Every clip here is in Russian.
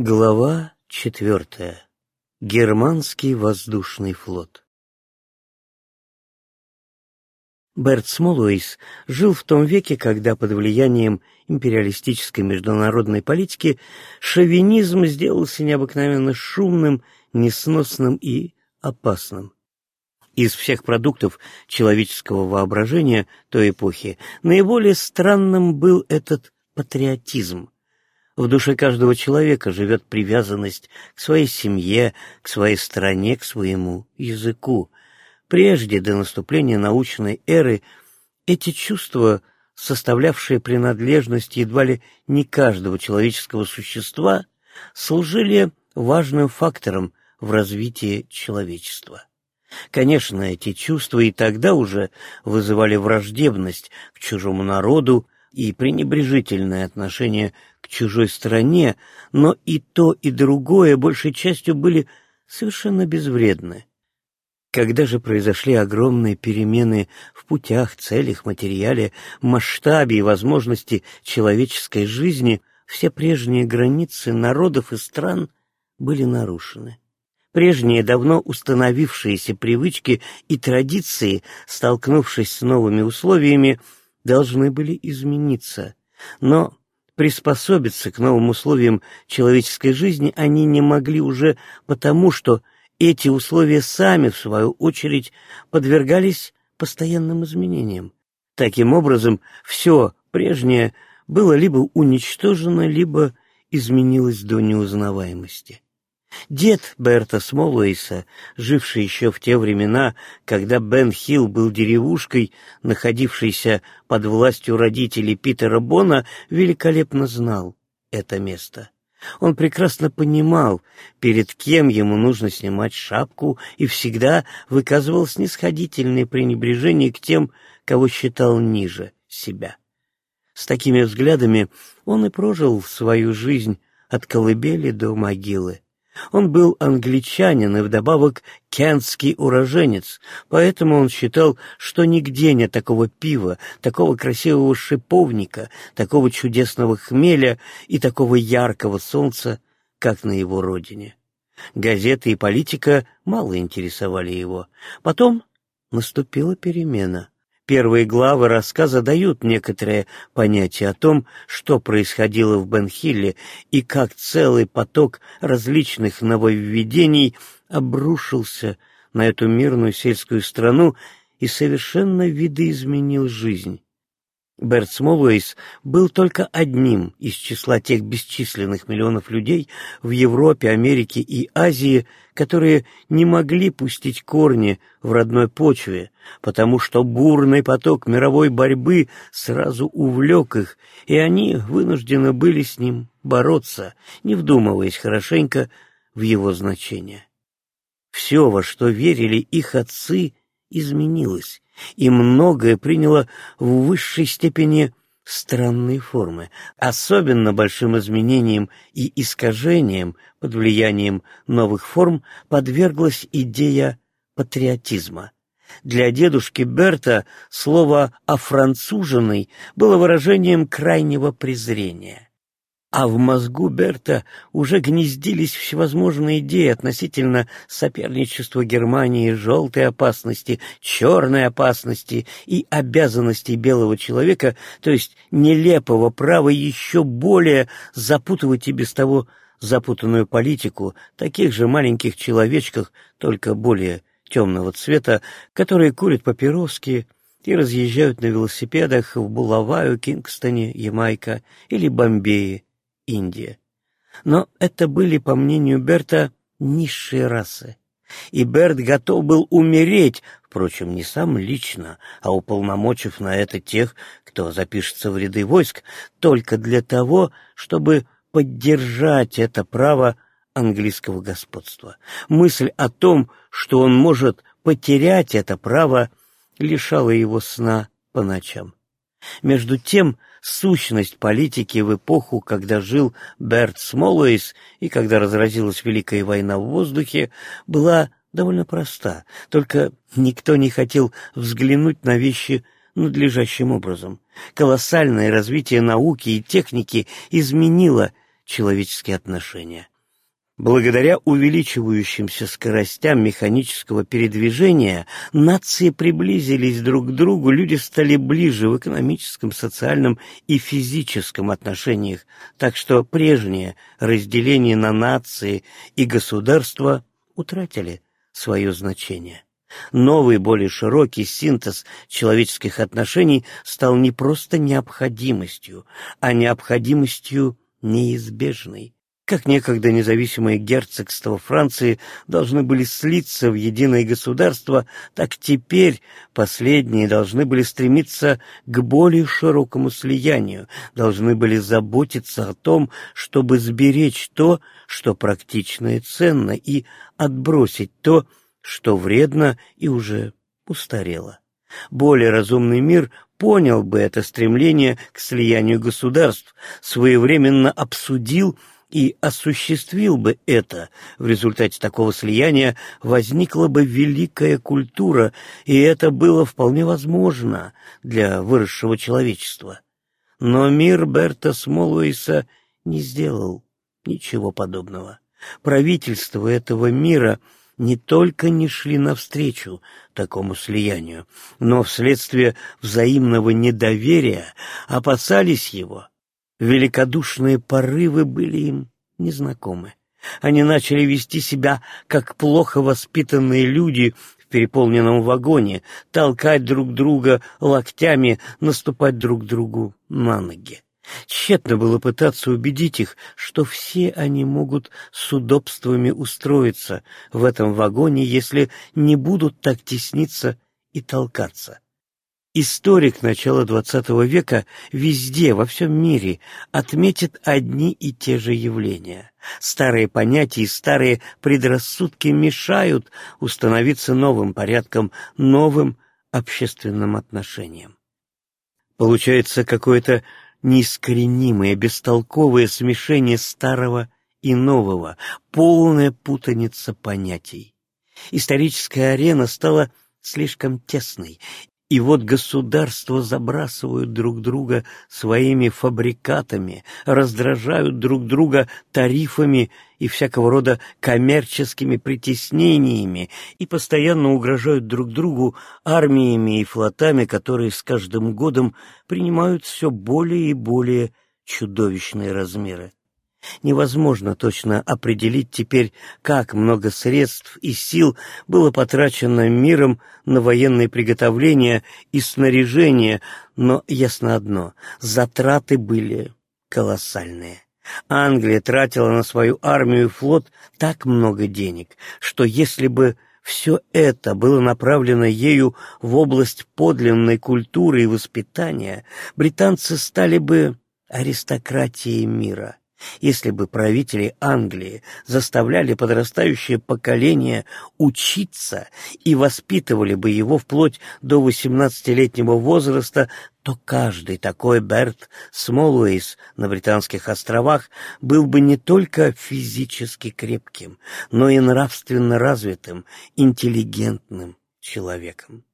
Глава четвертая. Германский воздушный флот. Берт Смолуэйс жил в том веке, когда под влиянием империалистической международной политики шовинизм сделался необыкновенно шумным, несносным и опасным. Из всех продуктов человеческого воображения той эпохи наиболее странным был этот патриотизм — в душе каждого человека живет привязанность к своей семье, к своей стране, к своему языку. Прежде, до наступления научной эры, эти чувства, составлявшие принадлежность едва ли не каждого человеческого существа, служили важным фактором в развитии человечества. Конечно, эти чувства и тогда уже вызывали враждебность к чужому народу, и пренебрежительное отношение к чужой стране, но и то, и другое большей частью были совершенно безвредны. Когда же произошли огромные перемены в путях, целях, материале, масштабе и возможности человеческой жизни, все прежние границы народов и стран были нарушены. Прежние давно установившиеся привычки и традиции, столкнувшись с новыми условиями, должны были измениться, но приспособиться к новым условиям человеческой жизни они не могли уже потому, что эти условия сами, в свою очередь, подвергались постоянным изменениям. Таким образом, все прежнее было либо уничтожено, либо изменилось до неузнаваемости. Дед Берта Смолуэйса, живший еще в те времена, когда Бен Хилл был деревушкой, находившейся под властью родителей Питера Бона, великолепно знал это место. Он прекрасно понимал, перед кем ему нужно снимать шапку, и всегда выказывал снисходительное пренебрежение к тем, кого считал ниже себя. С такими взглядами он и прожил свою жизнь от колыбели до могилы. Он был англичанин и вдобавок кентский уроженец, поэтому он считал, что нигде нет такого пива, такого красивого шиповника, такого чудесного хмеля и такого яркого солнца, как на его родине. Газеты и политика мало интересовали его. Потом наступила перемена. Первые главы рассказа дают некоторое понятие о том, что происходило в Бенхилле и как целый поток различных нововведений обрушился на эту мирную сельскую страну и совершенно видоизменил жизнь. Берт Смолуэйс был только одним из числа тех бесчисленных миллионов людей в Европе, Америке и Азии, которые не могли пустить корни в родной почве, потому что бурный поток мировой борьбы сразу увлек их, и они вынуждены были с ним бороться, не вдумываясь хорошенько в его значение. Все, во что верили их отцы, изменилось, и многое приняло в высшей степени странные формы. Особенно большим изменениям и искажениям под влиянием новых форм подверглась идея патриотизма. Для дедушки Берта слово «офранцуженный» было выражением крайнего презрения а в мозгу Берта уже гнездились всевозможные идеи относительно соперничества Германии, желтой опасности, черной опасности и обязанностей белого человека, то есть нелепого права еще более запутывать и без того запутанную политику таких же маленьких человечках, только более темного цвета, которые курят папироски и разъезжают на велосипедах в Булаваю, Кингстоне, Ямайка или Бомбее, Индия. Но это были, по мнению Берта, низшие расы. И Берт готов был умереть, впрочем, не сам лично, а уполномочив на это тех, кто запишется в ряды войск, только для того, чтобы поддержать это право английского господства. Мысль о том, что он может потерять это право, лишала его сна по ночам. Между тем, сущность политики в эпоху, когда жил Берт Смолуэйс и когда разразилась Великая война в воздухе, была довольно проста, только никто не хотел взглянуть на вещи надлежащим образом. Колоссальное развитие науки и техники изменило человеческие отношения. Благодаря увеличивающимся скоростям механического передвижения нации приблизились друг к другу, люди стали ближе в экономическом, социальном и физическом отношениях, так что прежнее разделение на нации и государства утратили свое значение. Новый, более широкий синтез человеческих отношений стал не просто необходимостью, а необходимостью неизбежной как некогда независимые герцогства Франции должны были слиться в единое государство, так теперь последние должны были стремиться к более широкому слиянию, должны были заботиться о том, чтобы сберечь то, что практично и ценно, и отбросить то, что вредно и уже устарело. Более разумный мир понял бы это стремление к слиянию государств, своевременно обсудил и осуществил бы это, в результате такого слияния возникла бы великая культура, и это было вполне возможно для выросшего человечества. Но мир Берта Смолуиса не сделал ничего подобного. Правительство этого мира не только не шли навстречу такому слиянию, но вследствие взаимного недоверия опасались его Великодушные порывы были им незнакомы. Они начали вести себя, как плохо воспитанные люди в переполненном вагоне, толкать друг друга локтями, наступать друг другу на ноги. Тщетно было пытаться убедить их, что все они могут с удобствами устроиться в этом вагоне, если не будут так тесниться и толкаться. Историк начала XX века везде, во всем мире, отметит одни и те же явления. Старые понятия и старые предрассудки мешают установиться новым порядком, новым общественным отношениям. Получается какое-то неискоренимое, бестолковое смешение старого и нового, полная путаница понятий. Историческая арена стала слишком тесной, и вот государства забрасывают друг друга своими фабрикатами, раздражают друг друга тарифами и всякого рода коммерческими притеснениями и постоянно угрожают друг другу армиями и флотами, которые с каждым годом принимают все более и более чудовищные размеры. Невозможно точно определить теперь, как много средств и сил было потрачено миром на военные приготовления и снаряжение, но ясно одно — затраты были колоссальные. Англия тратила на свою армию и флот так много денег, что если бы все это было направлено ею в область подлинной культуры и воспитания, британцы стали бы аристократией мира. Если бы правители Англии заставляли подрастающее поколение учиться и воспитывали бы его вплоть до восемнадцатилетнего возраста, то каждый такой Берт Смолуэйс на Британских островах был бы не только физически крепким, но и нравственно развитым, интеллигентным человеком.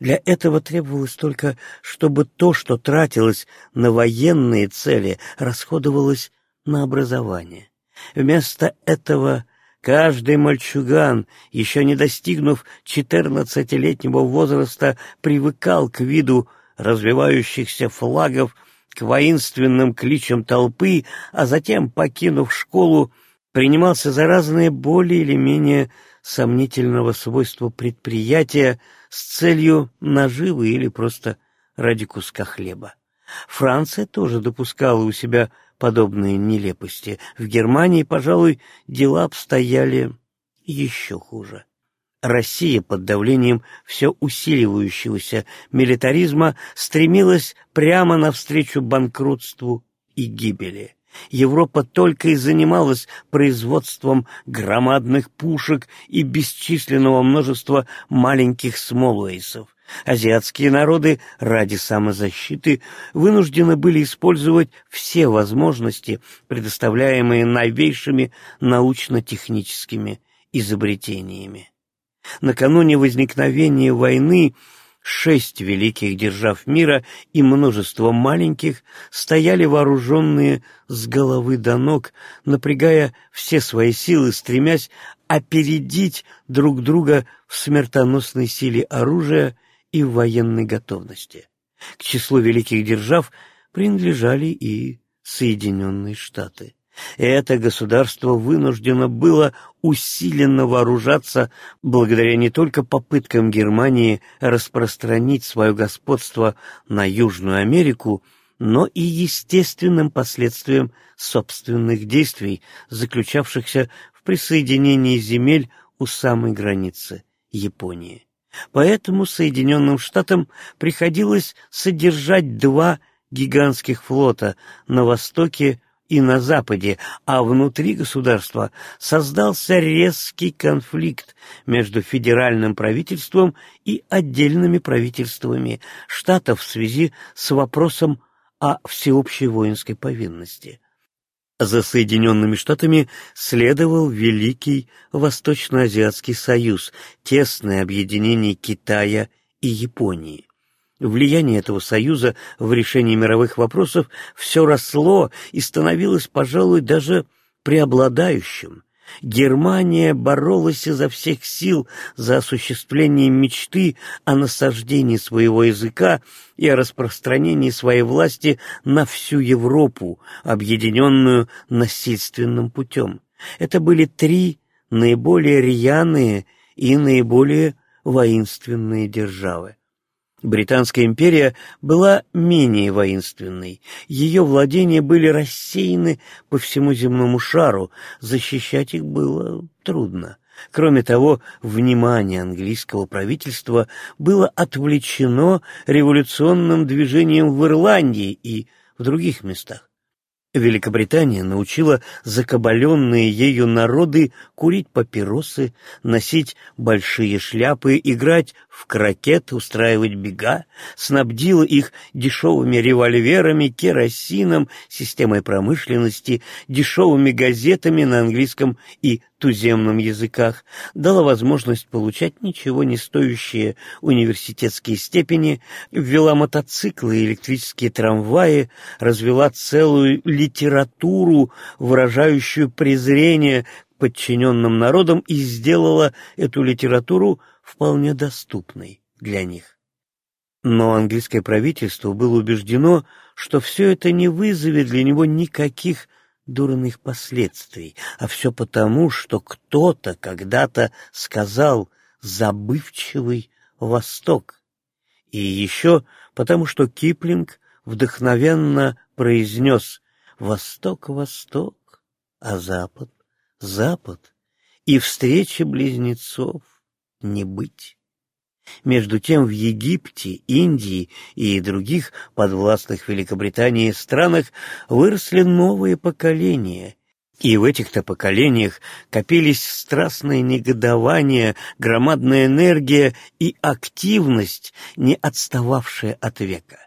Для этого требовалось только, чтобы то, что тратилось на военные цели, расходовалось на образование. Вместо этого каждый мальчуган, еще не достигнув четырнадцатилетнего возраста, привыкал к виду развивающихся флагов, к воинственным кличам толпы, а затем, покинув школу, принимался за разные более или менее сомнительного свойства предприятия с целью наживы или просто ради куска хлеба. Франция тоже допускала у себя подобные нелепости. В Германии, пожалуй, дела обстояли еще хуже. Россия под давлением все усиливающегося милитаризма стремилась прямо навстречу банкротству и гибели. Европа только и занималась производством громадных пушек и бесчисленного множества маленьких смолуэйсов. Азиатские народы ради самозащиты вынуждены были использовать все возможности, предоставляемые новейшими научно-техническими изобретениями. Накануне возникновения войны шесть великих держав мира и множество маленьких стояли вооруженные с головы до ног, напрягая все свои силы, стремясь опередить друг друга в смертоносной силе оружия и в военной готовности. К числу великих держав принадлежали и Соединенные Штаты. Это государство вынуждено было усиленно вооружаться благодаря не только попыткам Германии распространить свое господство на Южную Америку, но и естественным последствиям собственных действий, заключавшихся в присоединении земель у самой границы Японии. Поэтому Соединенным Штатам приходилось содержать два гигантских флота на востоке и на Западе, а внутри государства создался резкий конфликт между федеральным правительством и отдельными правительствами штатов в связи с вопросом о всеобщей воинской повинности. За Соединенными Штатами следовал Великий Восточно-Азиатский Союз, тесное объединение Китая и Японии. Влияние этого союза в решении мировых вопросов все росло и становилось, пожалуй, даже преобладающим. Германия боролась изо всех сил за осуществление мечты о насаждении своего языка и о распространении своей власти на всю Европу, объединенную насильственным путем. Это были три наиболее рьяные и наиболее воинственные державы. Британская империя была менее воинственной. Ее владения были рассеяны по всему земному шару, защищать их было трудно. Кроме того, внимание английского правительства было отвлечено революционным движением в Ирландии и в других местах. Великобритания научила закабаленные ею народы курить папиросы, носить большие шляпы, играть в крокет, устраивать бега, снабдила их дешевыми револьверами, керосином, системой промышленности, дешевыми газетами на английском и туземном языках, дала возможность получать ничего не стоящие университетские степени, ввела мотоциклы и электрические трамваи, развела целую литературу, выражающую презрение к подчиненным народам и сделала эту литературу вполне доступной для них. Но английское правительство было убеждено, что все это не вызовет для него никаких дурных последствий, а все потому, что кто-то когда-то сказал «забывчивый Восток». И еще потому, что Киплинг вдохновенно произнес «Восток, Восток, а Запад, Запад, и встречи близнецов не быть». Между тем в Египте, Индии и других подвластных Великобритании странах выросли новые поколения, и в этих-то поколениях копились страстное негодование, громадная энергия и активность, не отстававшая от века.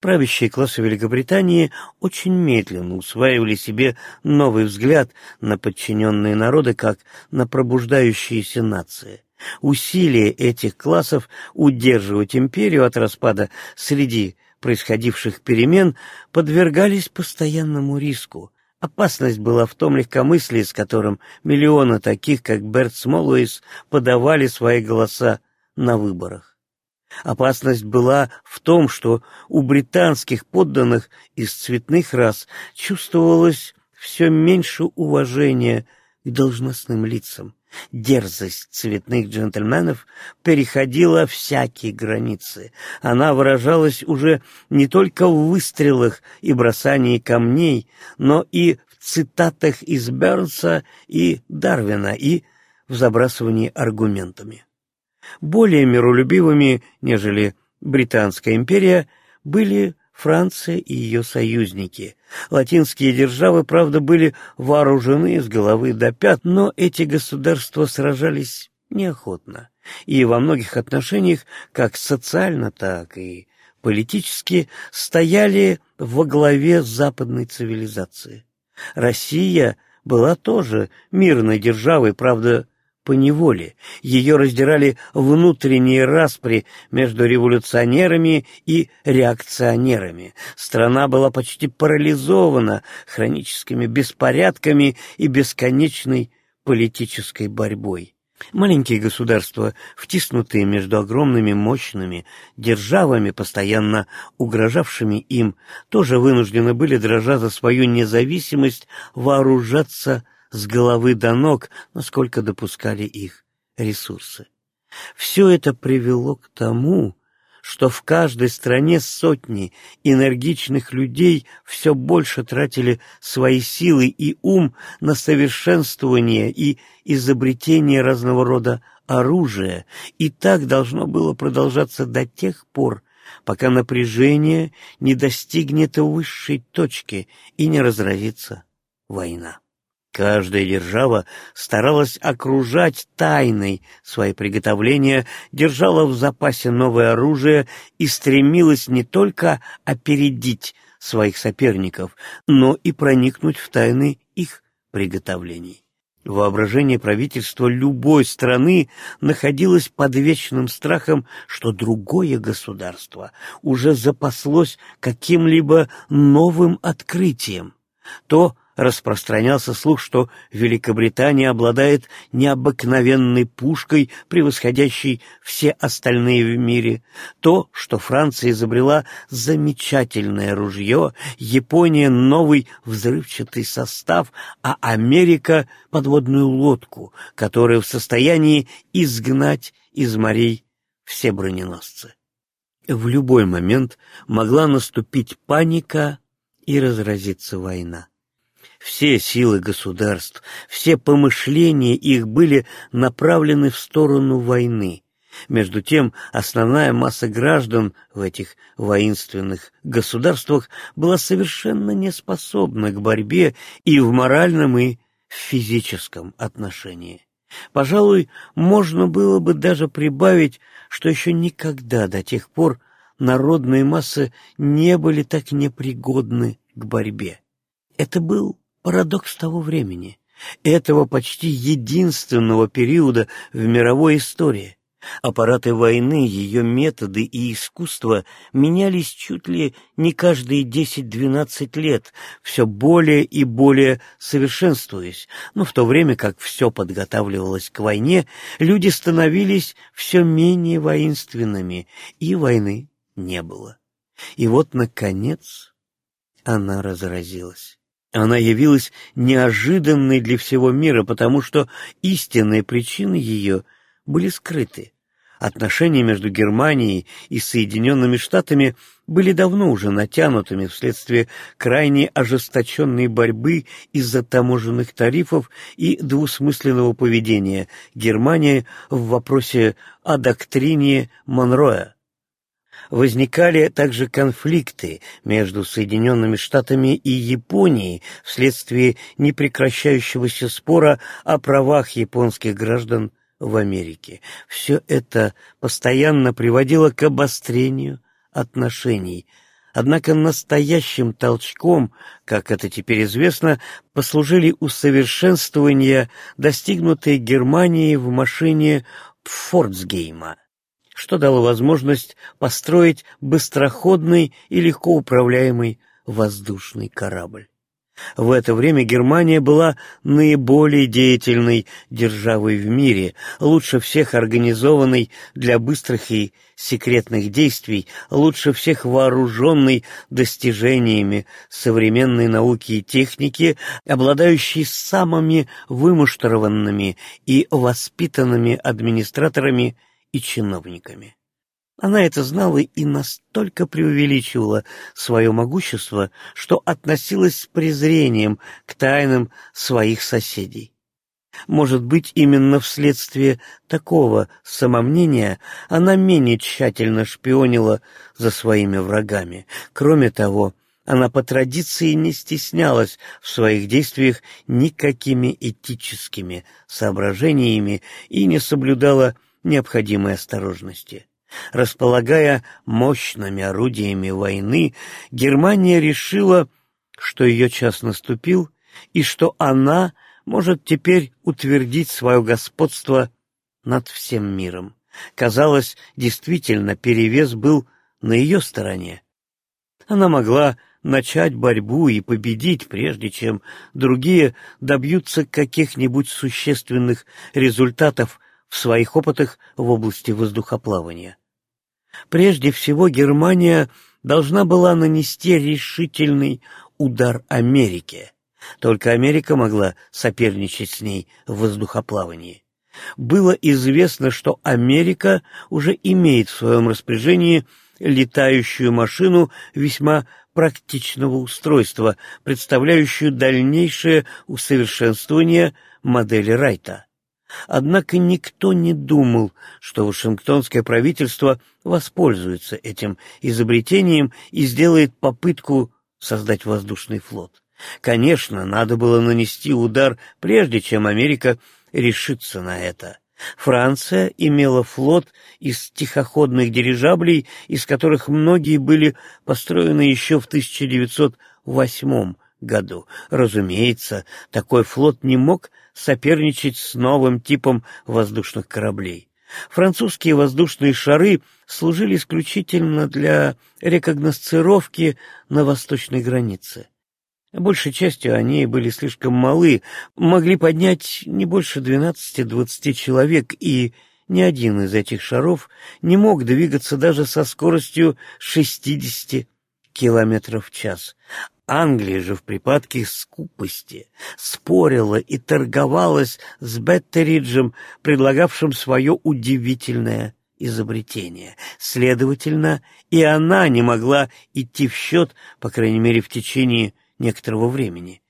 Правящие классы Великобритании очень медленно усваивали себе новый взгляд на подчиненные народы как на пробуждающиеся нации. Усилия этих классов удерживать империю от распада среди происходивших перемен подвергались постоянному риску. Опасность была в том легкомыслии, с которым миллионы таких, как Берт Смолуис, подавали свои голоса на выборах. Опасность была в том, что у британских подданных из цветных рас чувствовалось все меньше уважения к должностным лицам. Дерзость цветных джентльменов переходила всякие границы. Она выражалась уже не только в выстрелах и бросании камней, но и в цитатах из Бернса и Дарвина, и в забрасывании аргументами. Более миролюбивыми, нежели Британская империя, были Франция и ее союзники. Латинские державы, правда, были вооружены с головы до пят, но эти государства сражались неохотно и во многих отношениях, как социально, так и политически, стояли во главе западной цивилизации. Россия была тоже мирной державой, правда, по неволе, ее раздирали внутренние распри между революционерами и реакционерами. Страна была почти парализована хроническими беспорядками и бесконечной политической борьбой. Маленькие государства, втиснутые между огромными мощными державами, постоянно угрожавшими им, тоже вынуждены были, дрожа за свою независимость, вооружаться с головы до ног, насколько допускали их ресурсы. Все это привело к тому, что в каждой стране сотни энергичных людей все больше тратили свои силы и ум на совершенствование и изобретение разного рода оружия, и так должно было продолжаться до тех пор, пока напряжение не достигнет высшей точки и не разразится война. Каждая держава старалась окружать тайной свои приготовления, держала в запасе новое оружие и стремилась не только опередить своих соперников, но и проникнуть в тайны их приготовлений. Воображение правительства любой страны находилось под вечным страхом, что другое государство уже запаслось каким-либо новым открытием. То распространялся слух, что Великобритания обладает необыкновенной пушкой, превосходящей все остальные в мире, то, что Франция изобрела замечательное ружье, Япония — новый взрывчатый состав, а Америка — подводную лодку, которая в состоянии изгнать из морей все броненосцы. В любой момент могла наступить паника и разразиться война. Все силы государств, все помышления их были направлены в сторону войны. Между тем, основная масса граждан в этих воинственных государствах была совершенно неспособна к борьбе и в моральном, и в физическом отношении. Пожалуй, можно было бы даже прибавить, что еще никогда до тех пор народные массы не были так непригодны к борьбе. Это был Парадокс того времени, этого почти единственного периода в мировой истории. Аппараты войны, ее методы и искусство менялись чуть ли не каждые 10-12 лет, все более и более совершенствуясь, но в то время как все подготавливалось к войне, люди становились все менее воинственными, и войны не было. И вот, наконец, она разразилась. Она явилась неожиданной для всего мира, потому что истинные причины ее были скрыты. Отношения между Германией и Соединенными Штатами были давно уже натянутыми вследствие крайне ожесточенной борьбы из-за таможенных тарифов и двусмысленного поведения Германии в вопросе о доктрине Монроя возникали также конфликты между Соединенными Штатами и Японией вследствие непрекращающегося спора о правах японских граждан в Америке. Все это постоянно приводило к обострению отношений. Однако настоящим толчком, как это теперь известно, послужили усовершенствования, достигнутые Германией в машине Фордсгейма что дало возможность построить быстроходный и легко управляемый воздушный корабль. В это время Германия была наиболее деятельной державой в мире, лучше всех организованной для быстрых и секретных действий, лучше всех вооруженной достижениями современной науки и техники, обладающей самыми вымуштрованными и воспитанными администраторами и чиновниками. Она это знала и настолько преувеличивала свое могущество, что относилась с презрением к тайнам своих соседей. Может быть, именно вследствие такого самомнения она менее тщательно шпионила за своими врагами. Кроме того, она по традиции не стеснялась в своих действиях никакими этическими соображениями и не соблюдала необходимой осторожности. Располагая мощными орудиями войны, Германия решила, что ее час наступил и что она может теперь утвердить свое господство над всем миром. Казалось, действительно, перевес был на ее стороне. Она могла начать борьбу и победить, прежде чем другие добьются каких-нибудь существенных результатов в своих опытах в области воздухоплавания. Прежде всего Германия должна была нанести решительный удар Америке. Только Америка могла соперничать с ней в воздухоплавании. Было известно, что Америка уже имеет в своем распоряжении летающую машину весьма практичного устройства, представляющую дальнейшее усовершенствование модели Райта. Однако никто не думал, что Вашингтонское правительство воспользуется этим изобретением и сделает попытку создать воздушный флот. Конечно, надо было нанести удар, прежде чем Америка решится на это. Франция имела флот из тихоходных дирижаблей, из которых многие были построены еще в 1908 году. Разумеется, такой флот не мог соперничать с новым типом воздушных кораблей. Французские воздушные шары служили исключительно для рекогносцировки на восточной границе. Большей частью они были слишком малы, могли поднять не больше 12-20 человек, и ни один из этих шаров не мог двигаться даже со скоростью 60 километров в час. Англия же в припадке скупости спорила и торговалась с Беттериджем, предлагавшим свое удивительное изобретение. Следовательно, и она не могла идти в счет, по крайней мере, в течение некоторого времени.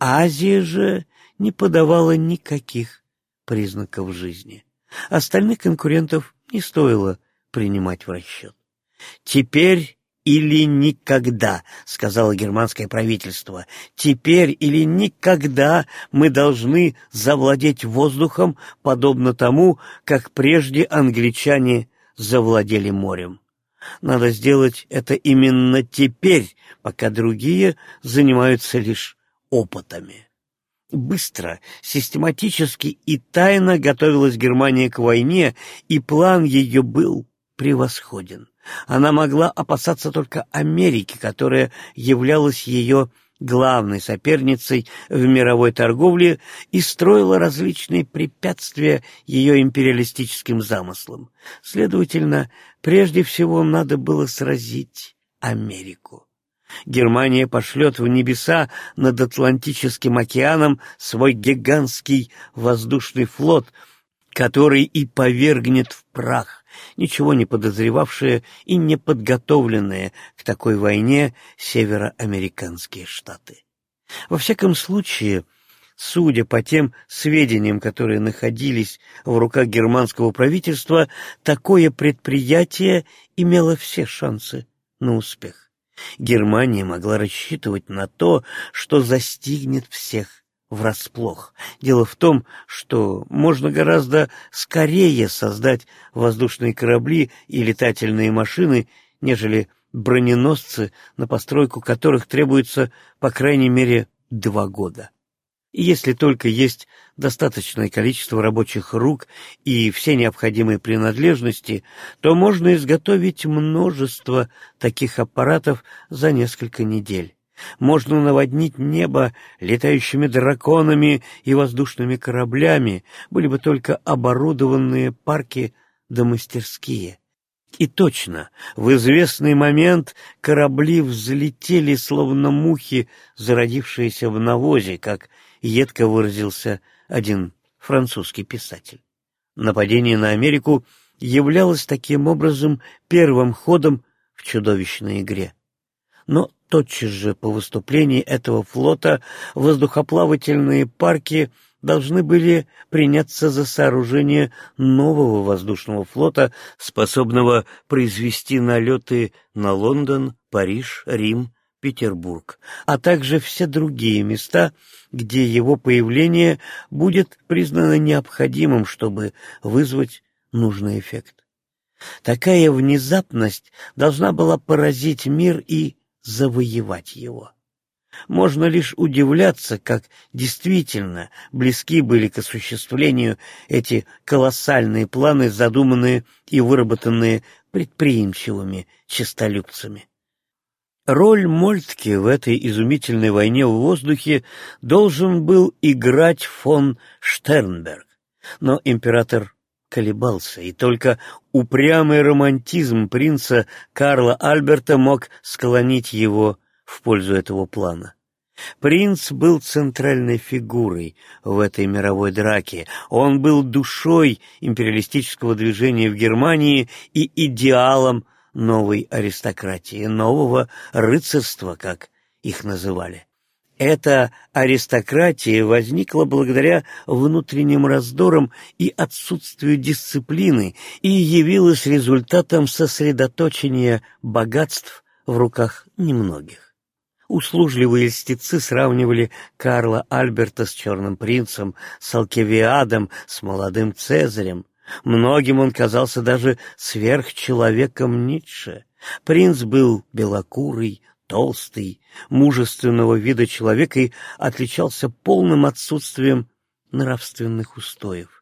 Азия же не подавала никаких признаков жизни. Остальных конкурентов не стоило принимать в расчет. Теперь или никогда, сказало германское правительство. Теперь или никогда мы должны завладеть воздухом, подобно тому, как прежде англичане завладели морем. Надо сделать это именно теперь, пока другие занимаются лишь опытами. Быстро, систематически и тайно готовилась Германия к войне, и план ее был превосходен. Она могла опасаться только Америки, которая являлась ее главной соперницей в мировой торговле и строила различные препятствия ее империалистическим замыслам. Следовательно, прежде всего надо было сразить Америку. Германия пошлет в небеса над Атлантическим океаном свой гигантский воздушный флот, который и повергнет в прах ничего не подозревавшие и не подготовленные к такой войне североамериканские штаты. Во всяком случае, судя по тем сведениям, которые находились в руках германского правительства, такое предприятие имело все шансы на успех. Германия могла рассчитывать на то, что застигнет всех врасплох. Дело в том, что можно гораздо скорее создать воздушные корабли и летательные машины, нежели броненосцы, на постройку которых требуется по крайней мере два года. И если только есть достаточное количество рабочих рук и все необходимые принадлежности, то можно изготовить множество таких аппаратов за несколько недель. Можно наводнить небо летающими драконами и воздушными кораблями, были бы только оборудованные парки да мастерские. И точно, в известный момент корабли взлетели, словно мухи, зародившиеся в навозе, как едко выразился один французский писатель. Нападение на Америку являлось таким образом первым ходом в чудовищной игре. Но тотчас же по выступлении этого флота воздухоплавательные парки должны были приняться за сооружение нового воздушного флота, способного произвести налеты на Лондон, Париж, Рим, Петербург, а также все другие места, где его появление будет признано необходимым, чтобы вызвать нужный эффект. Такая внезапность должна была поразить мир и завоевать его. Можно лишь удивляться, как действительно близки были к осуществлению эти колоссальные планы, задуманные и выработанные предприимчивыми честолюбцами. Роль Мольтке в этой изумительной войне в воздухе должен был играть фон Штернберг, но император колебался, и только упрямый романтизм принца Карла Альберта мог склонить его в пользу этого плана. Принц был центральной фигурой в этой мировой драке. Он был душой империалистического движения в Германии и идеалом новой аристократии, нового рыцарства, как их называли. Эта аристократия возникла благодаря внутренним раздорам и отсутствию дисциплины и явилась результатом сосредоточения богатств в руках немногих. Услужливые льстецы сравнивали Карла Альберта с Черным принцем, с Алкивиадом, с молодым Цезарем. Многим он казался даже сверхчеловеком Ницше. Принц был белокурый, толстый, мужественного вида человек и отличался полным отсутствием нравственных устоев.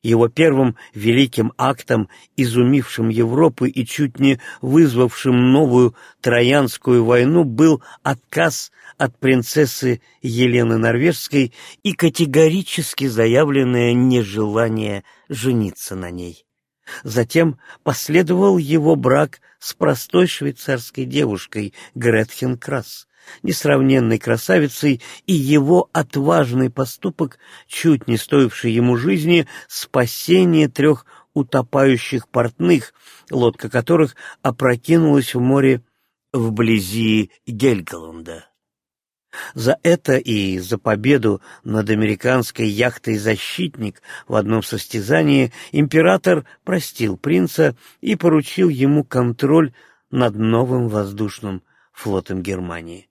Его первым великим актом, изумившим Европу и чуть не вызвавшим новую Троянскую войну, был отказ от принцессы Елены Норвежской и категорически заявленное нежелание жениться на ней. Затем последовал его брак с простой швейцарской девушкой Гретхен Красс, несравненной красавицей, и его отважный поступок, чуть не стоивший ему жизни, спасение трех утопающих портных, лодка которых опрокинулась в море вблизи Гельголанда. За это и за победу над американской яхтой «Защитник» в одном состязании император простил принца и поручил ему контроль над новым воздушным флотом Германии.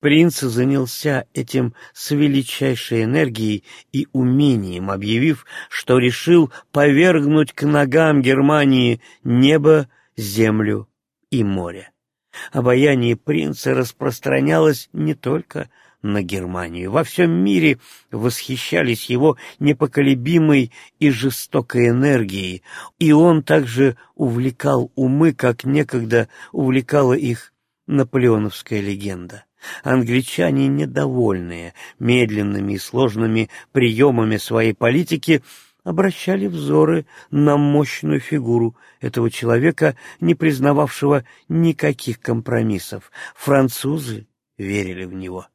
Принц занялся этим с величайшей энергией и умением, объявив, что решил повергнуть к ногам Германии небо, землю и море. Обаяние принца распространялось не только на Германию. Во всем мире восхищались его непоколебимой и жестокой энергией, и он также увлекал умы, как некогда увлекала их наполеоновская легенда. Англичане, недовольные медленными и сложными приемами своей политики, обращали взоры на мощную фигуру этого человека, не признававшего никаких компромиссов. Французы верили в него.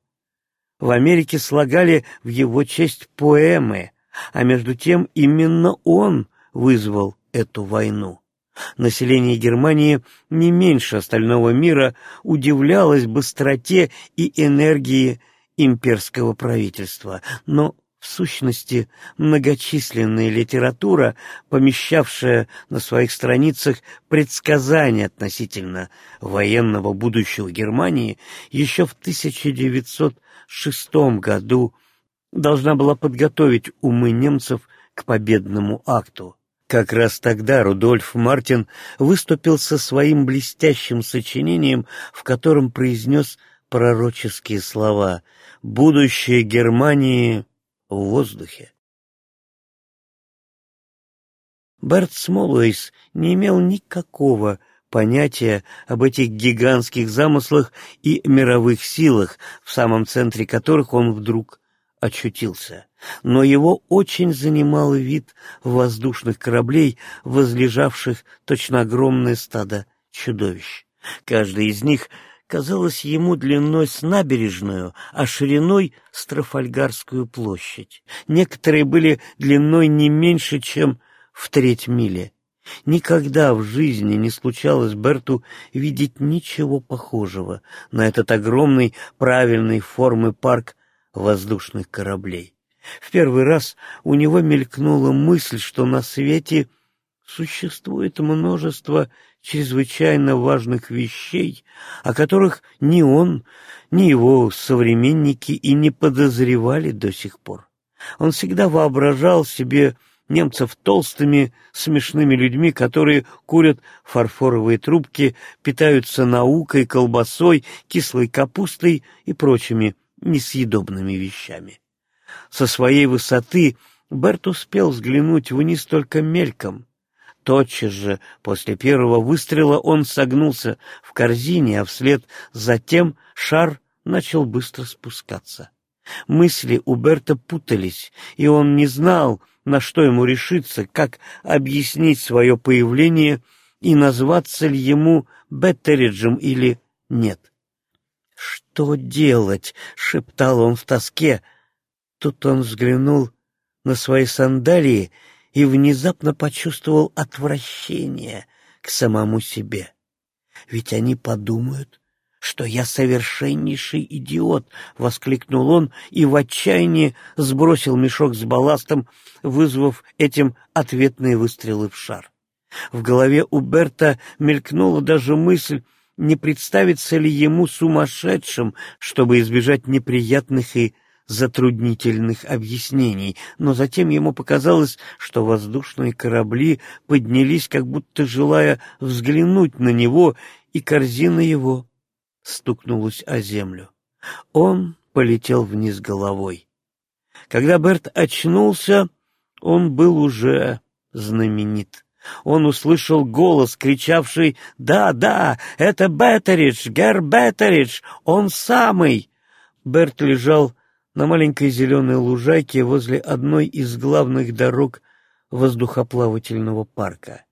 В Америке слагали в его честь поэмы, а между тем именно он вызвал эту войну. Население Германии не меньше остального мира удивлялось быстроте и энергии имперского правительства, но в сущности, многочисленная литература, помещавшая на своих страницах предсказания относительно военного будущего Германии, еще в 1906 году должна была подготовить умы немцев к победному акту. Как раз тогда Рудольф Мартин выступил со своим блестящим сочинением, в котором произнес пророческие слова «Будущее Германии в воздухе. Берт Смолуэйс не имел никакого понятия об этих гигантских замыслах и мировых силах, в самом центре которых он вдруг очутился. Но его очень занимал вид воздушных кораблей, возлежавших точно огромное стадо чудовищ. Каждый из них казалась ему длиной с набережную, а шириной с Трафальгарскую площадь. Некоторые были длиной не меньше, чем в треть мили. Никогда в жизни не случалось Берту видеть ничего похожего на этот огромный правильной формы парк воздушных кораблей. В первый раз у него мелькнула мысль, что на свете существует множество чрезвычайно важных вещей, о которых ни он, ни его современники и не подозревали до сих пор. Он всегда воображал себе немцев толстыми, смешными людьми, которые курят фарфоровые трубки, питаются наукой, колбасой, кислой капустой и прочими несъедобными вещами. Со своей высоты Берт успел взглянуть вниз только мельком. Тотчас же, после первого выстрела, он согнулся в корзине, а вслед за тем шар начал быстро спускаться. Мысли у Берта путались, и он не знал, на что ему решиться, как объяснить свое появление и назваться ли ему Беттериджем или нет. «Что делать?» — шептал он в тоске. Тут он взглянул на свои сандалии и внезапно почувствовал отвращение к самому себе. Ведь они подумают, что я совершеннейший идиот!» — воскликнул он и в отчаянии сбросил мешок с балластом, вызвав этим ответные выстрелы в шар. В голове у Берта мелькнула даже мысль, не представится ли ему сумасшедшим, чтобы избежать неприятных и затруднительных объяснений, но затем ему показалось, что воздушные корабли поднялись, как будто желая взглянуть на него, и корзина его стукнулась о землю. Он полетел вниз головой. Когда Берт очнулся, он был уже знаменит. Он услышал голос, кричавший «Да, да, это Беттеридж, Гер Беттеридж, он самый!» Берт лежал на маленькой зеленой лужайке возле одной из главных дорог воздухоплавательного парка.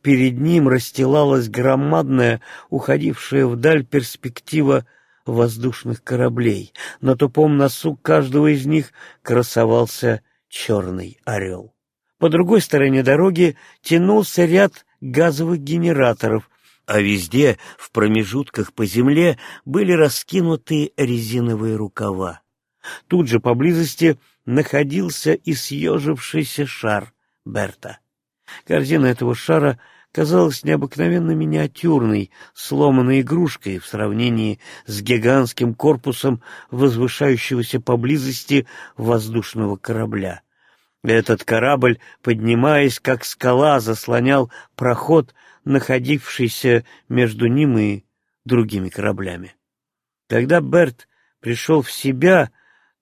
Перед ним расстилалась громадная, уходившая вдаль перспектива воздушных кораблей. На тупом носу каждого из них красовался черный орел. По другой стороне дороги тянулся ряд газовых генераторов, а везде, в промежутках по земле, были раскинуты резиновые рукава. Тут же поблизости находился и съежившийся шар Берта. Корзина этого шара казалась необыкновенно миниатюрной, сломанной игрушкой в сравнении с гигантским корпусом возвышающегося поблизости воздушного корабля. Этот корабль, поднимаясь как скала, заслонял проход, находившийся между ним и другими кораблями. Когда Берт пришел в себя,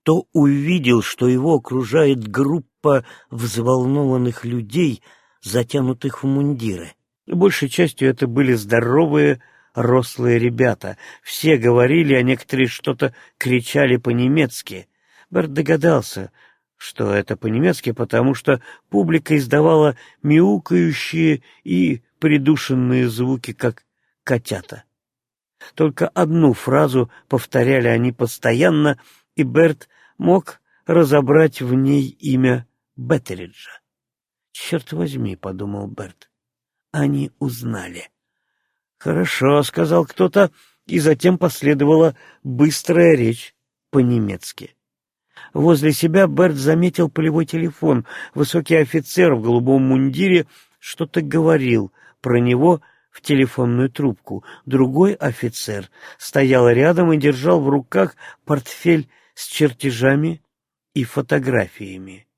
то увидел, что его окружает группа взволнованных людей — затянутых в мундиры. Большей частью это были здоровые, рослые ребята. Все говорили, а некоторые что-то кричали по-немецки. Берт догадался, что это по-немецки, потому что публика издавала мяукающие и придушенные звуки, как котята. Только одну фразу повторяли они постоянно, и Берт мог разобрать в ней имя Беттериджа. «Черт возьми», — подумал Берт, — «они узнали». «Хорошо», — сказал кто-то, и затем последовала быстрая речь по-немецки. Возле себя Берт заметил полевой телефон. Высокий офицер в голубом мундире что-то говорил про него в телефонную трубку. Другой офицер стоял рядом и держал в руках портфель с чертежами и фотографиями.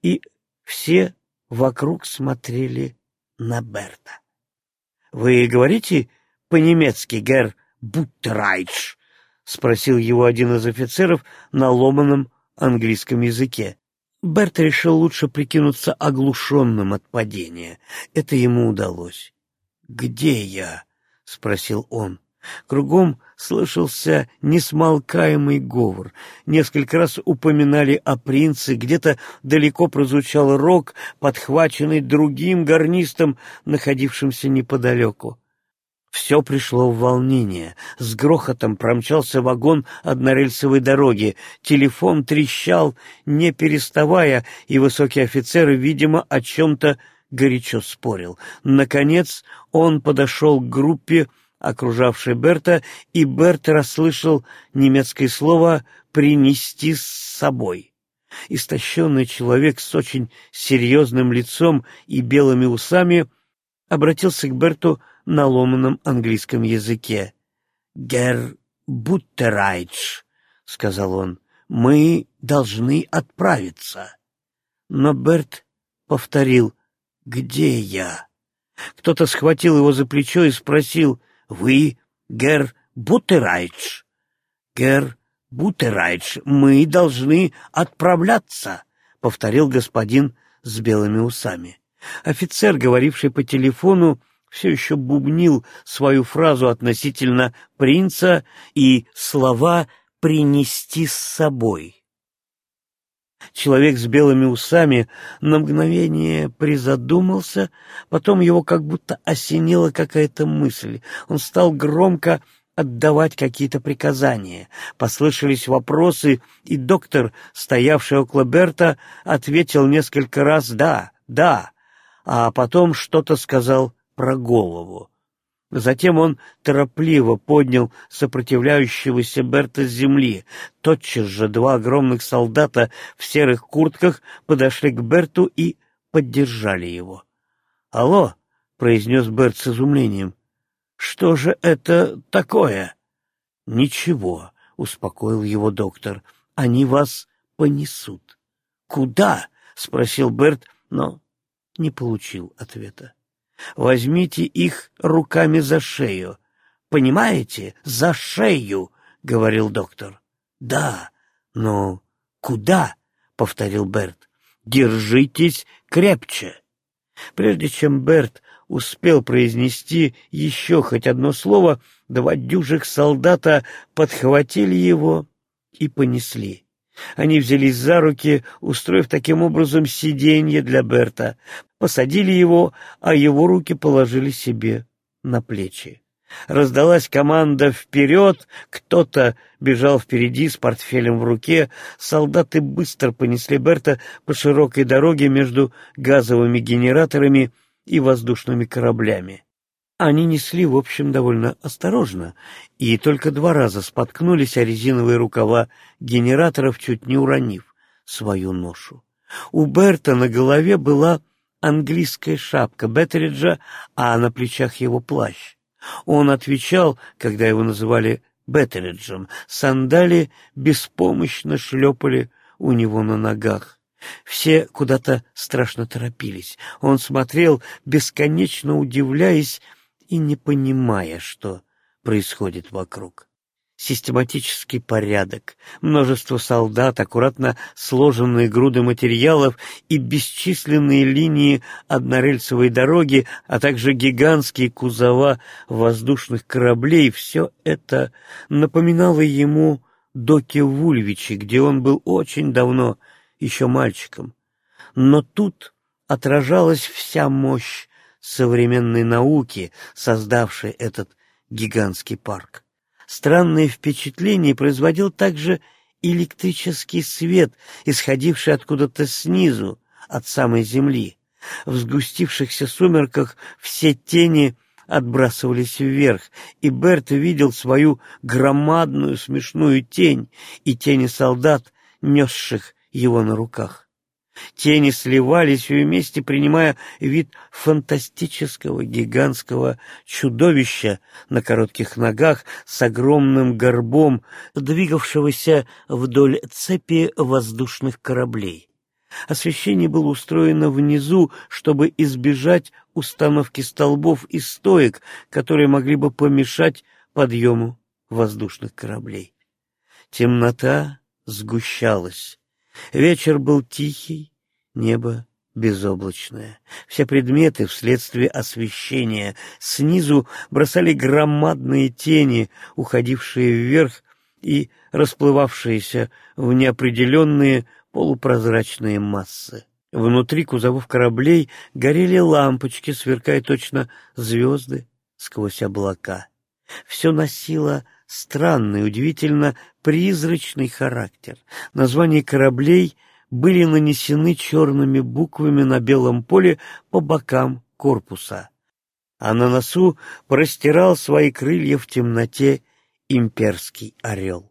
И все вокруг смотрели на Берта. — Вы говорите по-немецки, герр Буттерайдж? — спросил его один из офицеров на ломаном английском языке. Берт решил лучше прикинуться оглушенным от падения. Это ему удалось. «Где я?» — спросил он. Кругом слышался несмолкаемый говор. Несколько раз упоминали о принце, где-то далеко прозвучал рог, подхваченный другим гарнистом, находившимся неподалеку. Все пришло в волнение. С грохотом промчался вагон однорельсовой дороги. Телефон трещал, не переставая, и высокий офицер, видимо, о чем-то горячо спорил. Наконец он подошел к группе, окружавшей Берта, и Берт расслышал немецкое слово «принести с собой». Истощенный человек с очень серьезным лицом и белыми усами обратился к Берту на ломаном английском языке. «Гер Буттерайдж», — сказал он, — «мы должны отправиться». Но Берт повторил «Где я?». Кто-то схватил его за плечо и спросил «Вы герр Бутерайдж?» «Герр Бутерайдж, мы должны отправляться», — повторил господин с белыми усами. Офицер, говоривший по телефону, все еще бубнил свою фразу относительно принца и слова «принести с собой». Человек с белыми усами на мгновение призадумался, потом его как будто осенила какая-то мысль. Он стал громко отдавать какие-то приказания. Послышались вопросы, и доктор, стоявший около Берта, ответил несколько раз «да, да», а потом что-то сказал про голову. Затем он торопливо поднял сопротивляющегося Берта с земли. Тотчас же два огромных солдата в серых куртках подошли к Берту и поддержали его. «Алло!» — произнес Берт с изумлением. «Что же это такое?» «Ничего», — успокоил его доктор. «Они вас понесут». «Куда?» — спросил Берт, но не получил ответа. Возьмите их руками за шею. Понимаете? За шею, — говорил доктор. Да, но куда? — повторил Берт. Держитесь крепче. Прежде чем Берт успел произнести еще хоть одно слово, два дюжих солдата подхватили его и понесли. Они взялись за руки, устроив таким образом сиденье для Берта, посадили его, а его руки положили себе на плечи. Раздалась команда «Вперед!», кто-то бежал впереди с портфелем в руке, солдаты быстро понесли Берта по широкой дороге между газовыми генераторами и воздушными кораблями. Они несли, в общем, довольно осторожно, и только два раза споткнулись о резиновые рукава генераторов, чуть не уронив свою ношу. У Берта на голове была английская шапка Беттериджа, а на плечах его плащ. Он отвечал, когда его называли Беттериджем, сандали беспомощно шлепали у него на ногах. Все куда-то страшно торопились. Он смотрел, бесконечно удивляясь и не понимая, что происходит вокруг. Систематический порядок, множество солдат, аккуратно сложенные груды материалов и бесчисленные линии однорельсовой дороги, а также гигантские кузова воздушных кораблей — все это напоминало ему доки Вульвичи, где он был очень давно еще мальчиком. Но тут отражалась вся мощь современной науки, создавшей этот гигантский парк. Странное впечатление производил также электрический свет, исходивший откуда-то снизу, от самой земли. В сгустившихся сумерках все тени отбрасывались вверх, и Берт видел свою громадную смешную тень и тени солдат, несших его на руках. Тени сливались вместе, принимая вид фантастического гигантского чудовища на коротких ногах с огромным горбом, двигавшегося вдоль цепи воздушных кораблей. Освещение было устроено внизу, чтобы избежать установки столбов и стоек, которые могли бы помешать подъему воздушных кораблей. Темнота сгущалась. Вечер был тихий, небо безоблачное. Все предметы вследствие освещения снизу бросали громадные тени, уходившие вверх и расплывавшиеся в неопределенные полупрозрачные массы. Внутри кузовов кораблей горели лампочки, сверкая точно звезды сквозь облака. Все носило странный, удивительно призрачный характер. Названия кораблей были нанесены черными буквами на белом поле по бокам корпуса, а на носу простирал свои крылья в темноте имперский орел.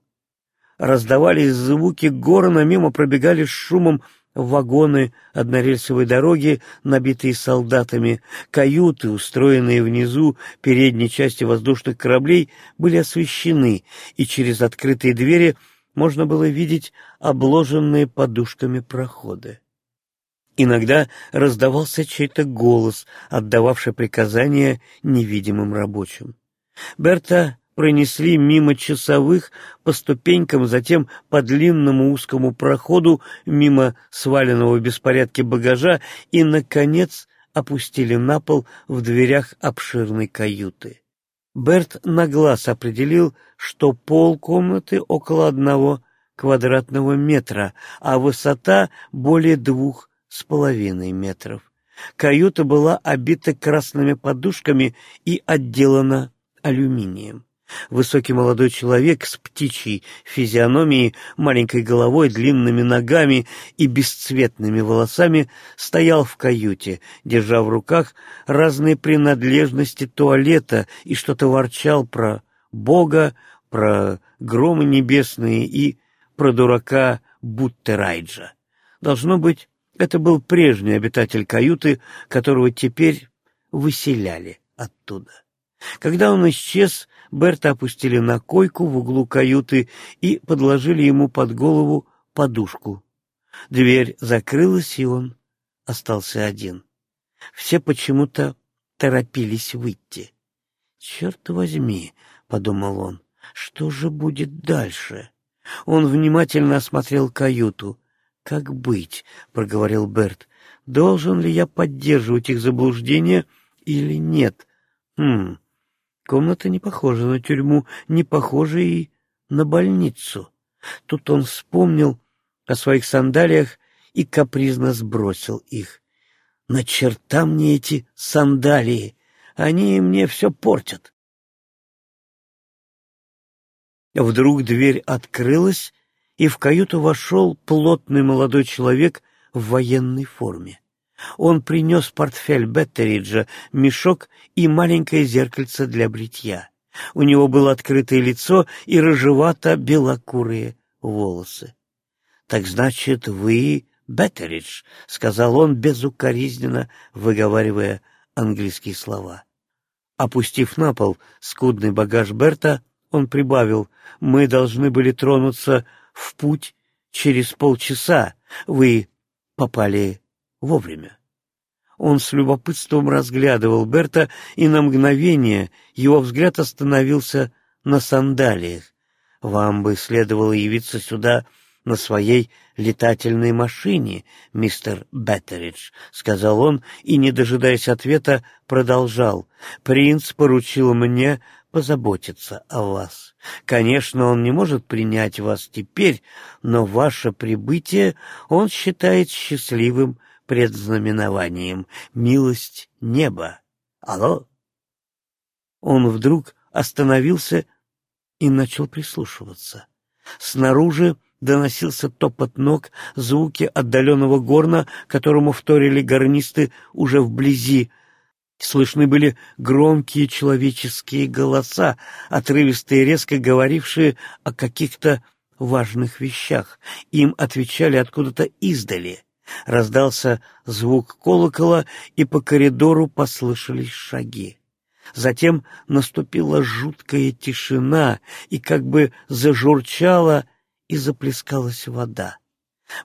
Раздавались звуки горна, мимо пробегали с шумом вагоны однорельсовой дороги, набитые солдатами, каюты, устроенные внизу передней части воздушных кораблей, были освещены, и через открытые двери можно было видеть обложенные подушками проходы. Иногда раздавался чей-то голос, отдававший приказания невидимым рабочим. Берта пронесли мимо часовых по ступенькам, затем по длинному узкому проходу, мимо сваленного в беспорядке багажа и, наконец, опустили на пол в дверях обширной каюты. Берт на глаз определил, что пол комнаты около одного квадратного метра, а высота более двух с половиной метров. Каюта была обита красными подушками и отделана алюминием. Высокий молодой человек с птичьей физиономией, маленькой головой, длинными ногами и бесцветными волосами стоял в каюте, держа в руках разные принадлежности туалета и что-то ворчал про Бога, про громы небесные и про дурака Буттерайджа. Должно быть, это был прежний обитатель каюты, которого теперь выселяли оттуда. Когда он исчез, Берта опустили на койку в углу каюты и подложили ему под голову подушку. Дверь закрылась, и он остался один. Все почему-то торопились выйти. «Черт возьми!» — подумал он. «Что же будет дальше?» Он внимательно осмотрел каюту. «Как быть?» — проговорил Берт. «Должен ли я поддерживать их заблуждение или нет?» «Хм, Комната не похожа на тюрьму, не похожа и на больницу. Тут он вспомнил о своих сандалиях и капризно сбросил их. На черта мне эти сандалии! Они мне все портят. Вдруг дверь открылась, и в каюту вошел плотный молодой человек в военной форме. Он принес портфель Беттериджа, мешок и маленькое зеркальце для бритья. У него было открытое лицо и рыжевато-белокурые волосы. — Так значит, вы Беттеридж, — сказал он, безукоризненно выговаривая английские слова. Опустив на пол скудный багаж Берта, он прибавил, — мы должны были тронуться в путь через полчаса. Вы попали вовремя. Он с любопытством разглядывал Берта, и на мгновение его взгляд остановился на сандалиях. «Вам бы следовало явиться сюда на своей летательной машине, мистер Беттеридж», — сказал он, и, не дожидаясь ответа, продолжал. «Принц поручил мне позаботиться о вас. Конечно, он не может принять вас теперь, но ваше прибытие он считает счастливым предзнаменованием милость неба. Алло? Он вдруг остановился и начал прислушиваться. Снаружи доносился топот ног, звуки отдаленного горна, которому вторили гарнисты уже вблизи. Слышны были громкие человеческие голоса, отрывистые резко говорившие о каких-то важных вещах. Им отвечали откуда-то издали. Раздался звук колокола, и по коридору послышались шаги. Затем наступила жуткая тишина, и как бы зажурчала и заплескалась вода.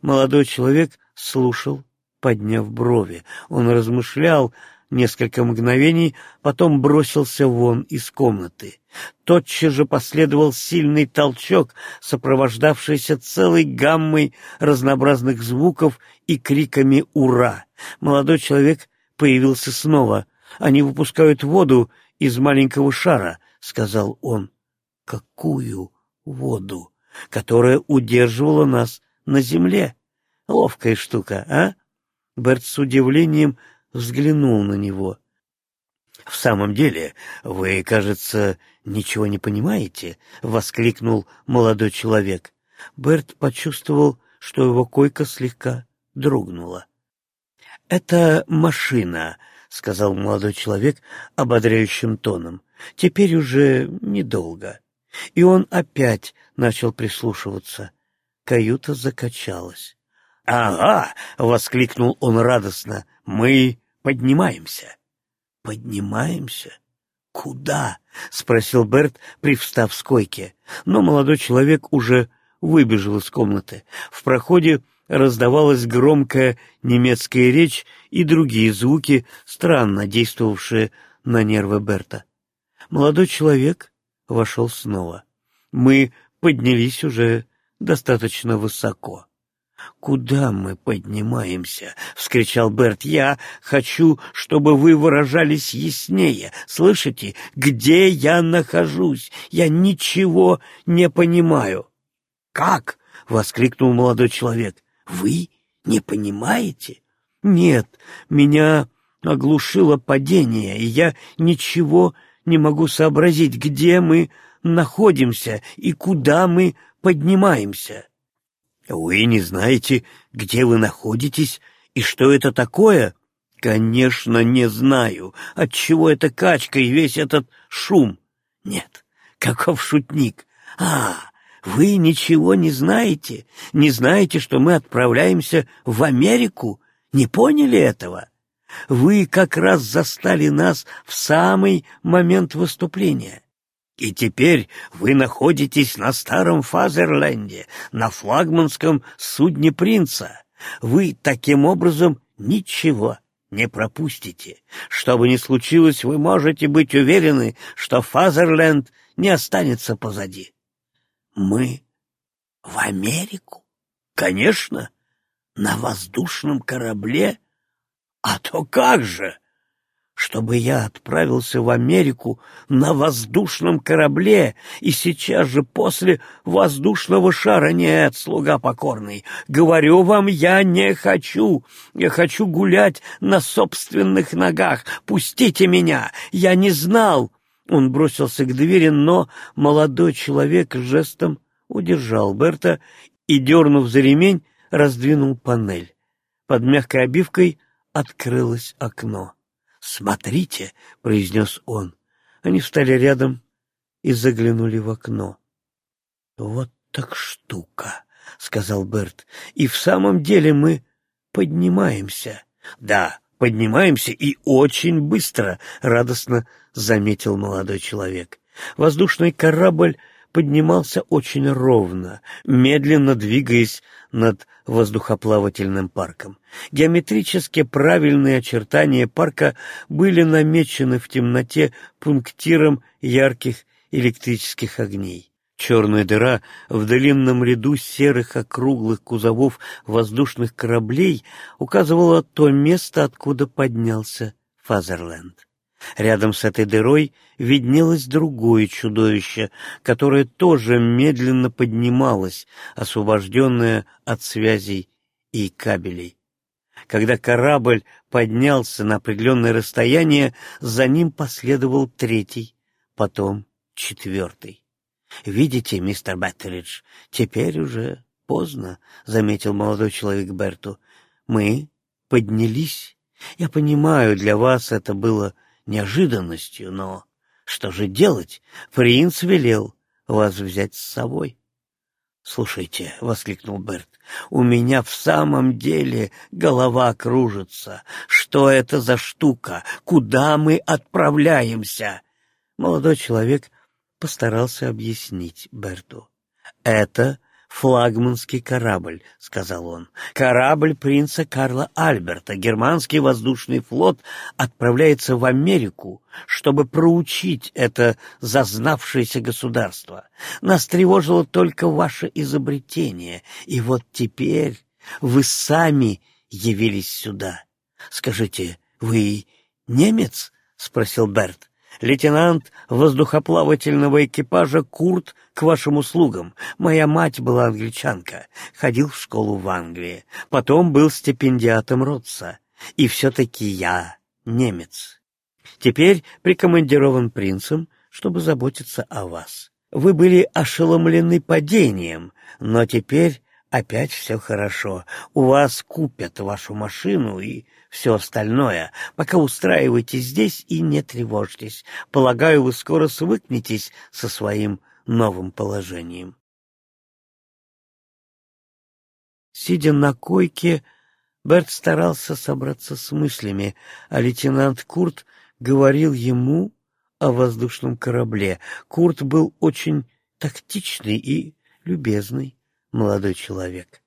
Молодой человек слушал, подняв брови. Он размышлял, несколько мгновений, потом бросился вон из комнаты. Тотчас же последовал сильный толчок, сопровождавшийся целой гаммой разнообразных звуков и криками «Ура!». Молодой человек появился снова. «Они выпускают воду из маленького шара», — сказал он. «Какую воду? Которая удерживала нас на земле? Ловкая штука, а?» Берт с удивлением взглянул на него. «В самом деле, вы, кажется, ничего не понимаете?» — воскликнул молодой человек. Берт почувствовал, что его койка слегка дрогнула. «Это машина», — сказал молодой человек ободряющим тоном. «Теперь уже недолго». И он опять начал прислушиваться. Каюта закачалась. «Ага!» — воскликнул он радостно. «Мы поднимаемся». «Поднимаемся? Куда?» — спросил Берт, привстав с койки. Но молодой человек уже выбежал из комнаты. В проходе раздавалась громкая немецкая речь и другие звуки, странно действовавшие на нервы Берта. Молодой человек вошел снова. Мы поднялись уже достаточно высоко. «Куда мы поднимаемся?» — вскричал Берт. «Я хочу, чтобы вы выражались яснее. Слышите, где я нахожусь? Я ничего не понимаю». «Как?» — воскликнул молодой человек. «Вы не понимаете?» «Нет, меня оглушило падение, и я ничего не могу сообразить, где мы находимся и куда мы поднимаемся». Вы не знаете, где вы находитесь и что это такое? Конечно, не знаю. Отчего эта качка и весь этот шум? Нет, каков шутник. А, вы ничего не знаете? Не знаете, что мы отправляемся в Америку? Не поняли этого? Вы как раз застали нас в самый момент выступления. И теперь вы находитесь на старом Фазерленде, на флагманском судне принца. Вы таким образом ничего не пропустите. Что бы ни случилось, вы можете быть уверены, что Фазерленд не останется позади. Мы в Америку? Конечно, на воздушном корабле. А то как же! Чтобы я отправился в Америку на воздушном корабле и сейчас же после воздушного шара. Нет, слуга покорный, говорю вам, я не хочу. Я хочу гулять на собственных ногах. Пустите меня, я не знал. Он бросился к двери, но молодой человек жестом удержал Берта и, дернув за ремень, раздвинул панель. Под мягкой обивкой открылось окно. «Смотрите!» — произнес он. Они встали рядом и заглянули в окно. «Вот так штука!» — сказал Берт. «И в самом деле мы поднимаемся». «Да, поднимаемся и очень быстро!» — радостно заметил молодой человек. Воздушный корабль поднимался очень ровно, медленно двигаясь над воздухоплавательным парком. Геометрически правильные очертания парка были намечены в темноте пунктиром ярких электрических огней. Черная дыра в длинном ряду серых округлых кузовов воздушных кораблей указывала то место, откуда поднялся Фазерленд. Рядом с этой дырой виднелось другое чудовище, которое тоже медленно поднималось, освобожденное от связей и кабелей. Когда корабль поднялся на определенное расстояние, за ним последовал третий, потом четвертый. «Видите, мистер Беттеридж, теперь уже поздно», — заметил молодой человек Берту. «Мы поднялись. Я понимаю, для вас это было неожиданностью, но что же делать? Принц велел вас взять с собой. «Слушайте», — воскликнул Берт, — «у меня в самом деле голова кружится. Что это за штука? Куда мы отправляемся?» Молодой человек постарался объяснить Берту. «Это флагманский корабль», — сказал он. «Корабль принца Карла Альберта, германский воздушный флот, отправляется в Америку, чтобы проучить это зазнавшееся государство. Нас тревожило только ваше изобретение, и вот теперь вы сами явились сюда. Скажите, вы немец?» — спросил Берт лейтенант воздухоплавательного экипажа Курт к вашим услугам. Моя мать была англичанка, ходил в школу в Англии, потом был стипендиатом Ротса. И все-таки я немец. Теперь прикомандирован принцем, чтобы заботиться о вас. Вы были ошеломлены падением, но теперь опять все хорошо. У вас купят вашу машину и все остальное. Пока устраивайтесь здесь и не тревожьтесь. Полагаю, вы скоро свыкнетесь со своим новым положением. Сидя на койке, Берт старался собраться с мыслями, а лейтенант Курт говорил ему о воздушном корабле. Курт был очень тактичный и любезный молодой человек.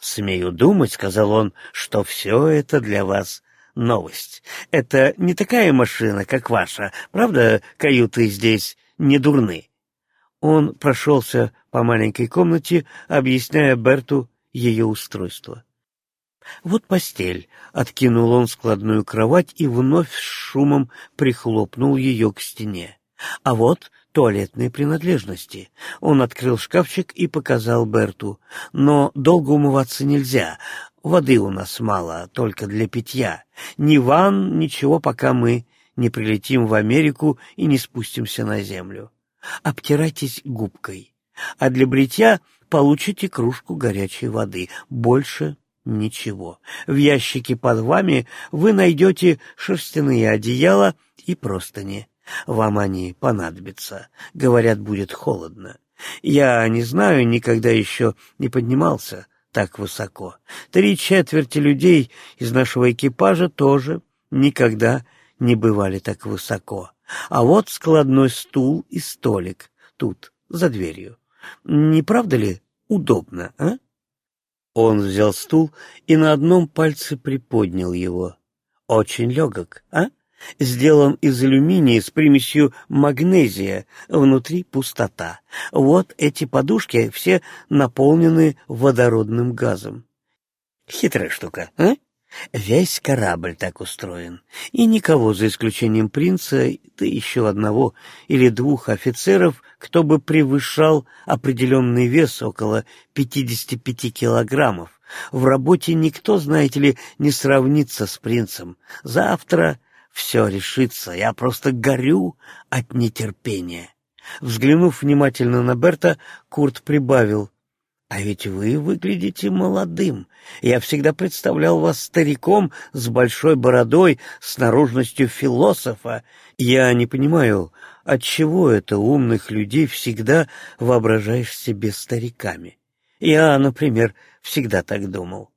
«Смею думать», — сказал он, — «что все это для вас новость. Это не такая машина, как ваша. Правда, каюты здесь не дурны?» Он прошелся по маленькой комнате, объясняя Берту ее устройство. «Вот постель», — откинул он складную кровать и вновь с шумом прихлопнул ее к стене. «А вот туалетные принадлежности». Он открыл шкафчик и показал Берту. «Но долго умываться нельзя. Воды у нас мало, только для питья. Ни ванн, ничего, пока мы не прилетим в Америку и не спустимся на землю. Обтирайтесь губкой, а для бритья получите кружку горячей воды. Больше ничего. В ящике под вами вы найдете шерстяные одеяла и простыни. Вам они понадобятся. Говорят, будет холодно. Я не знаю, никогда еще не поднимался так высоко. Три четверти людей из нашего экипажа тоже никогда не бывали так высоко. А вот складной стул и столик тут, за дверью. Не правда ли удобно, а? Он взял стул и на одном пальце приподнял его. Очень легок, а? Сделан из алюминия с примесью магнезия, внутри пустота. Вот эти подушки все наполнены водородным газом. Хитрая штука, а? Весь корабль так устроен, и никого, за исключением принца, да еще одного или двух офицеров, кто бы превышал определенный вес около 55 килограммов. В работе никто, знаете ли, не сравнится с принцем. Завтра все решится, я просто горю от нетерпения. Взглянув внимательно на Берта, Курт прибавил. «А ведь вы выглядите молодым. Я всегда представлял вас стариком с большой бородой, с наружностью философа. Я не понимаю, отчего это умных людей всегда воображаешь себе стариками. Я, например, всегда так думал».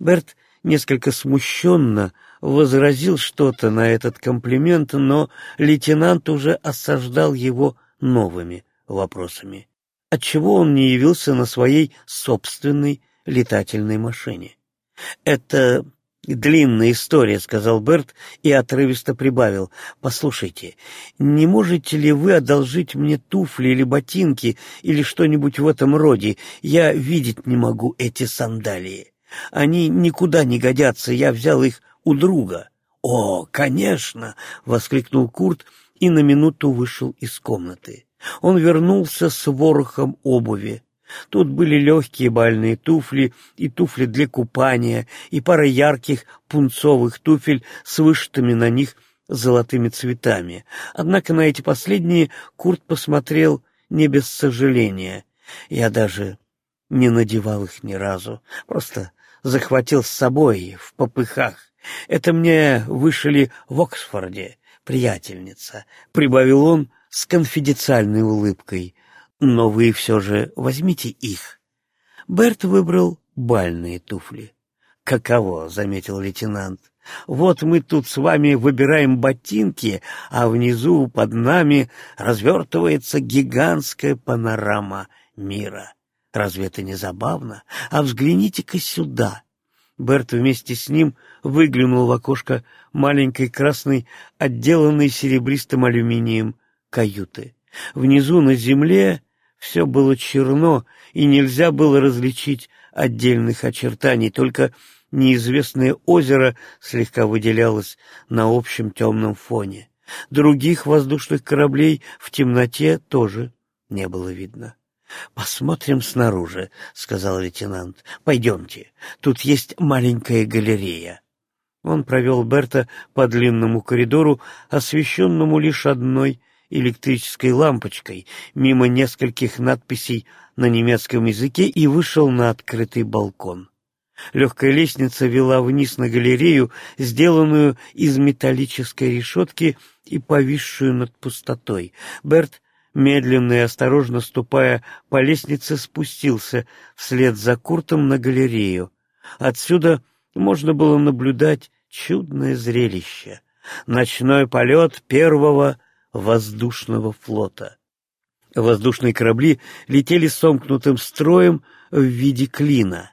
Берт несколько смущенно возразил что-то на этот комплимент, но лейтенант уже осаждал его новыми вопросами отчего он не явился на своей собственной летательной машине. «Это длинная история», — сказал Берт и отрывисто прибавил. «Послушайте, не можете ли вы одолжить мне туфли или ботинки или что-нибудь в этом роде? Я видеть не могу эти сандалии. Они никуда не годятся, я взял их у друга». «О, конечно!» — воскликнул Курт и на минуту вышел из комнаты. Он вернулся с ворохом обуви. Тут были легкие бальные туфли и туфли для купания, и пара ярких пунцовых туфель с вышитыми на них золотыми цветами. Однако на эти последние Курт посмотрел не без сожаления. Я даже не надевал их ни разу, просто захватил с собой в попыхах. Это мне вышили в Оксфорде, приятельница, — прибавил он, — с конфиденциальной улыбкой. «Но вы все же возьмите их». Берт выбрал бальные туфли. «Каково?» — заметил лейтенант. «Вот мы тут с вами выбираем ботинки, а внизу под нами развертывается гигантская панорама мира. Разве это не забавно? А взгляните-ка сюда!» Берт вместе с ним выглянул в окошко маленькой красной, отделанной серебристым алюминием каюты. Внизу на земле все было черно, и нельзя было различить отдельных очертаний, только неизвестное озеро слегка выделялось на общем темном фоне. Других воздушных кораблей в темноте тоже не было видно. «Посмотрим снаружи», — сказал лейтенант. «Пойдемте, тут есть маленькая галерея». Он провел Берта по длинному коридору, освещенному лишь одной электрической лампочкой мимо нескольких надписей на немецком языке и вышел на открытый балкон. Легкая лестница вела вниз на галерею, сделанную из металлической решетки и повисшую над пустотой. Берт, медленно и осторожно ступая по лестнице, спустился вслед за Куртом на галерею. Отсюда можно было наблюдать чудное зрелище. Ночной полет первого воздушного флота. Воздушные корабли летели сомкнутым строем в виде клина.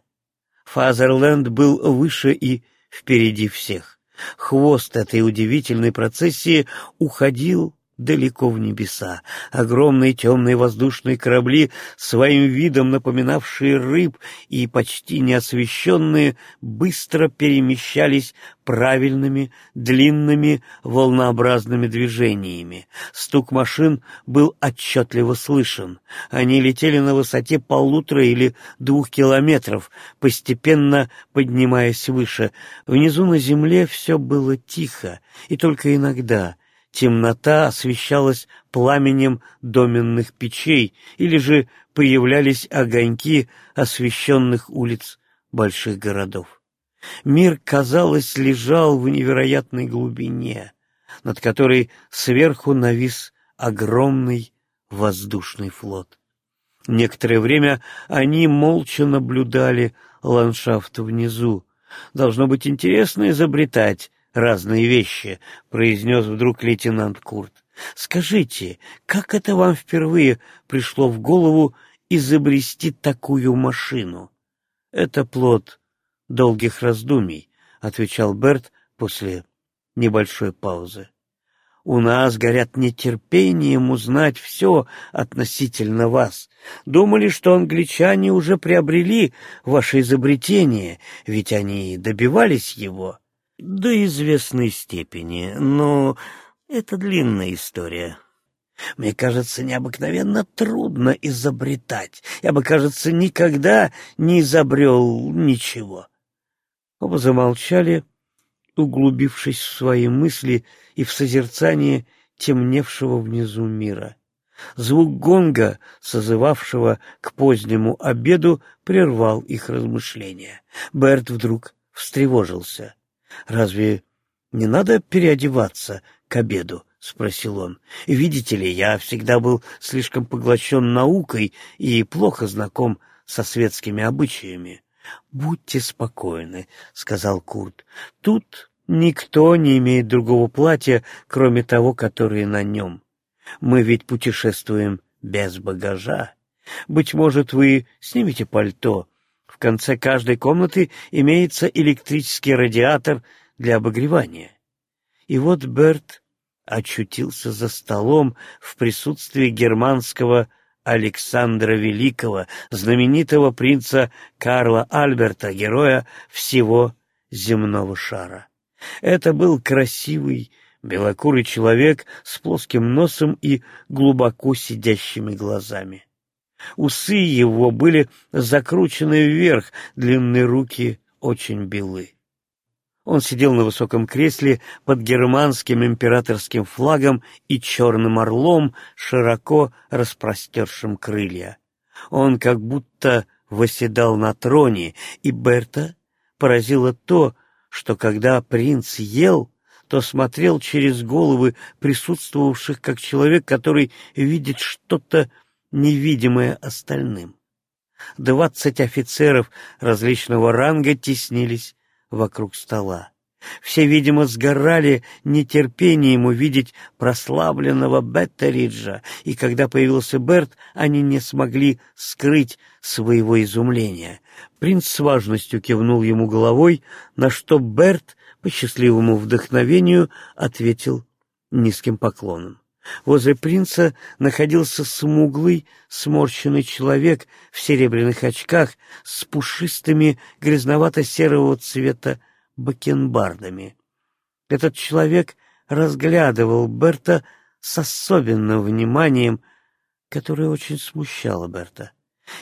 Фазерленд был выше и впереди всех. Хвост этой удивительной процессии уходил далеко в небеса. Огромные темные воздушные корабли, своим видом напоминавшие рыб и почти неосвещенные, быстро перемещались правильными, длинными, волнообразными движениями. Стук машин был отчетливо слышен. Они летели на высоте полутора или двух километров, постепенно поднимаясь выше. Внизу на земле все было тихо, и только иногда — темнота освещалась пламенем доменных печей или же появлялись огоньки освещенных улиц больших городов. Мир, казалось, лежал в невероятной глубине, над которой сверху навис огромный воздушный флот. Некоторое время они молча наблюдали ландшафт внизу. Должно быть интересно изобретать разные вещи», — произнес вдруг лейтенант Курт. «Скажите, как это вам впервые пришло в голову изобрести такую машину?» «Это плод долгих раздумий», — отвечал Берт после небольшой паузы. «У нас горят нетерпением узнать все относительно вас. Думали, что англичане уже приобрели ваше изобретение, ведь они добивались его». До известной степени, но это длинная история. Мне кажется, необыкновенно трудно изобретать. Я бы, кажется, никогда не изобрел ничего. Оба замолчали, углубившись в свои мысли и в созерцание темневшего внизу мира. Звук гонга, созывавшего к позднему обеду, прервал их размышления. Берт вдруг встревожился. «Разве не надо переодеваться к обеду?» — спросил он. «Видите ли, я всегда был слишком поглощен наукой и плохо знаком со светскими обычаями». «Будьте спокойны», — сказал Курт. «Тут никто не имеет другого платья, кроме того, которое на нем. Мы ведь путешествуем без багажа. Быть может, вы снимете пальто, конце каждой комнаты имеется электрический радиатор для обогревания. И вот Берт очутился за столом в присутствии германского Александра Великого, знаменитого принца Карла Альберта, героя всего земного шара. Это был красивый, белокурый человек с плоским носом и глубоко сидящими глазами. Усы его были закручены вверх, длинные руки очень белы. Он сидел на высоком кресле под германским императорским флагом и черным орлом, широко распростершим крылья. Он как будто восседал на троне, и Берта поразило то, что когда принц ел, то смотрел через головы присутствовавших как человек, который видит что-то невидимое остальным. Двадцать офицеров различного ранга теснились вокруг стола. Все, видимо, сгорали нетерпением увидеть прославленного Беттериджа, и когда появился Берт, они не смогли скрыть своего изумления. Принц с важностью кивнул ему головой, на что Берт, по счастливому вдохновению, ответил низким поклоном. Возле принца находился смуглый, сморщенный человек в серебряных очках с пушистыми грязновато-серого цвета бакенбардами. Этот человек разглядывал Берта с особенным вниманием, которое очень смущало Берта.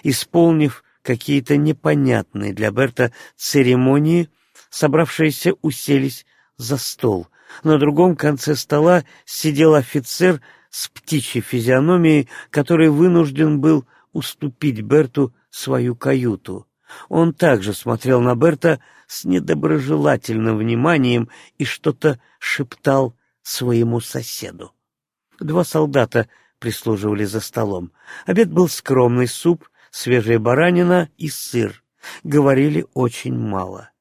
Исполнив какие-то непонятные для Берта церемонии, собравшиеся уселись за стол — на другом конце стола сидел офицер с птичьей физиономией, который вынужден был уступить Берту свою каюту. Он также смотрел на Берта с недоброжелательным вниманием и что-то шептал своему соседу. Два солдата прислуживали за столом. Обед был скромный суп, свежая баранина и сыр. Говорили очень мало.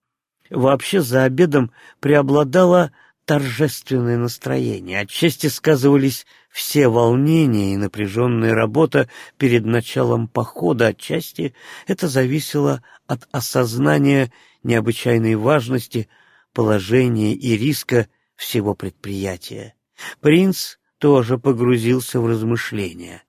Вообще за обедом преобладала торжественное настроение, отчасти сказывались все волнения и напряженная работа перед началом похода, отчасти это зависело от осознания необычайной важности положения и риска всего предприятия. Принц тоже погрузился в размышления.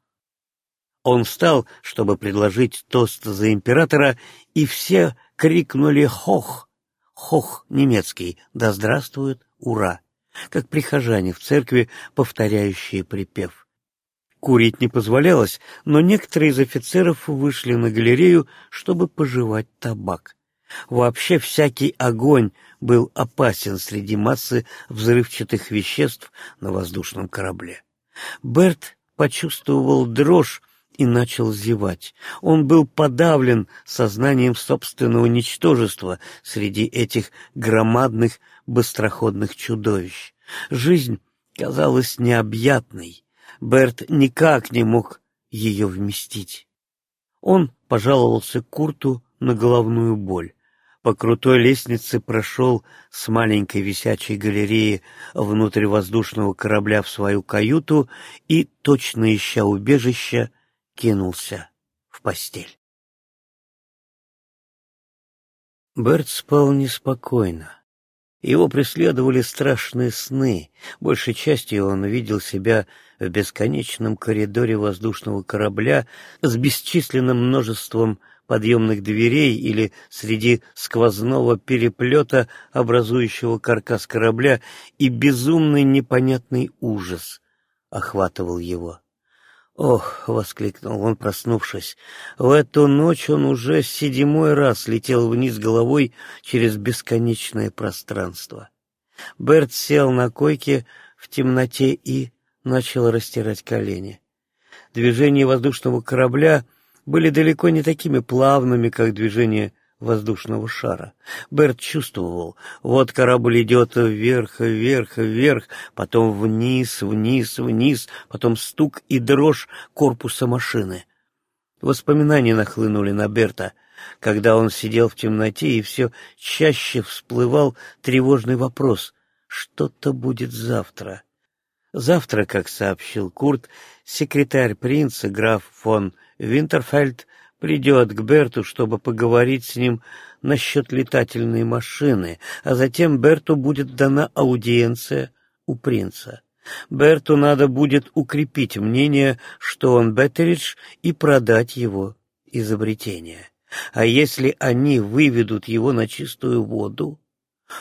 Он встал, чтобы предложить тост за императора, и все крикнули «Хох!» «Хох» немецкий «Да здравствует! Ура!» как прихожане в церкви, повторяющие припев. Курить не позволялось, но некоторые из офицеров вышли на галерею, чтобы пожевать табак. Вообще всякий огонь был опасен среди массы взрывчатых веществ на воздушном корабле. Берт почувствовал дрожь и начал зевать. Он был подавлен сознанием собственного ничтожества среди этих громадных быстроходных чудовищ. Жизнь казалась необъятной. Берт никак не мог ее вместить. Он пожаловался Курту на головную боль. По крутой лестнице прошел с маленькой висячей галереи внутрь воздушного корабля в свою каюту и, точно ища убежища, кинулся в постель. Берт спал неспокойно. Его преследовали страшные сны. Большей частью он видел себя в бесконечном коридоре воздушного корабля с бесчисленным множеством подъемных дверей или среди сквозного переплета, образующего каркас корабля, и безумный непонятный ужас охватывал его. «Ох!» — воскликнул он, проснувшись. В эту ночь он уже седьмой раз летел вниз головой через бесконечное пространство. Берт сел на койке в темноте и начал растирать колени. Движения воздушного корабля были далеко не такими плавными, как движение воздушного шара. Берт чувствовал, вот корабль идет вверх, вверх, вверх, потом вниз, вниз, вниз, потом стук и дрожь корпуса машины. Воспоминания нахлынули на Берта, когда он сидел в темноте, и все чаще всплывал тревожный вопрос — что-то будет завтра. Завтра, как сообщил Курт, секретарь принца, граф фон Винтерфельд, придет к Берту, чтобы поговорить с ним насчет летательной машины, а затем Берту будет дана аудиенция у принца. Берту надо будет укрепить мнение, что он Беттеридж, и продать его изобретение. А если они выведут его на чистую воду?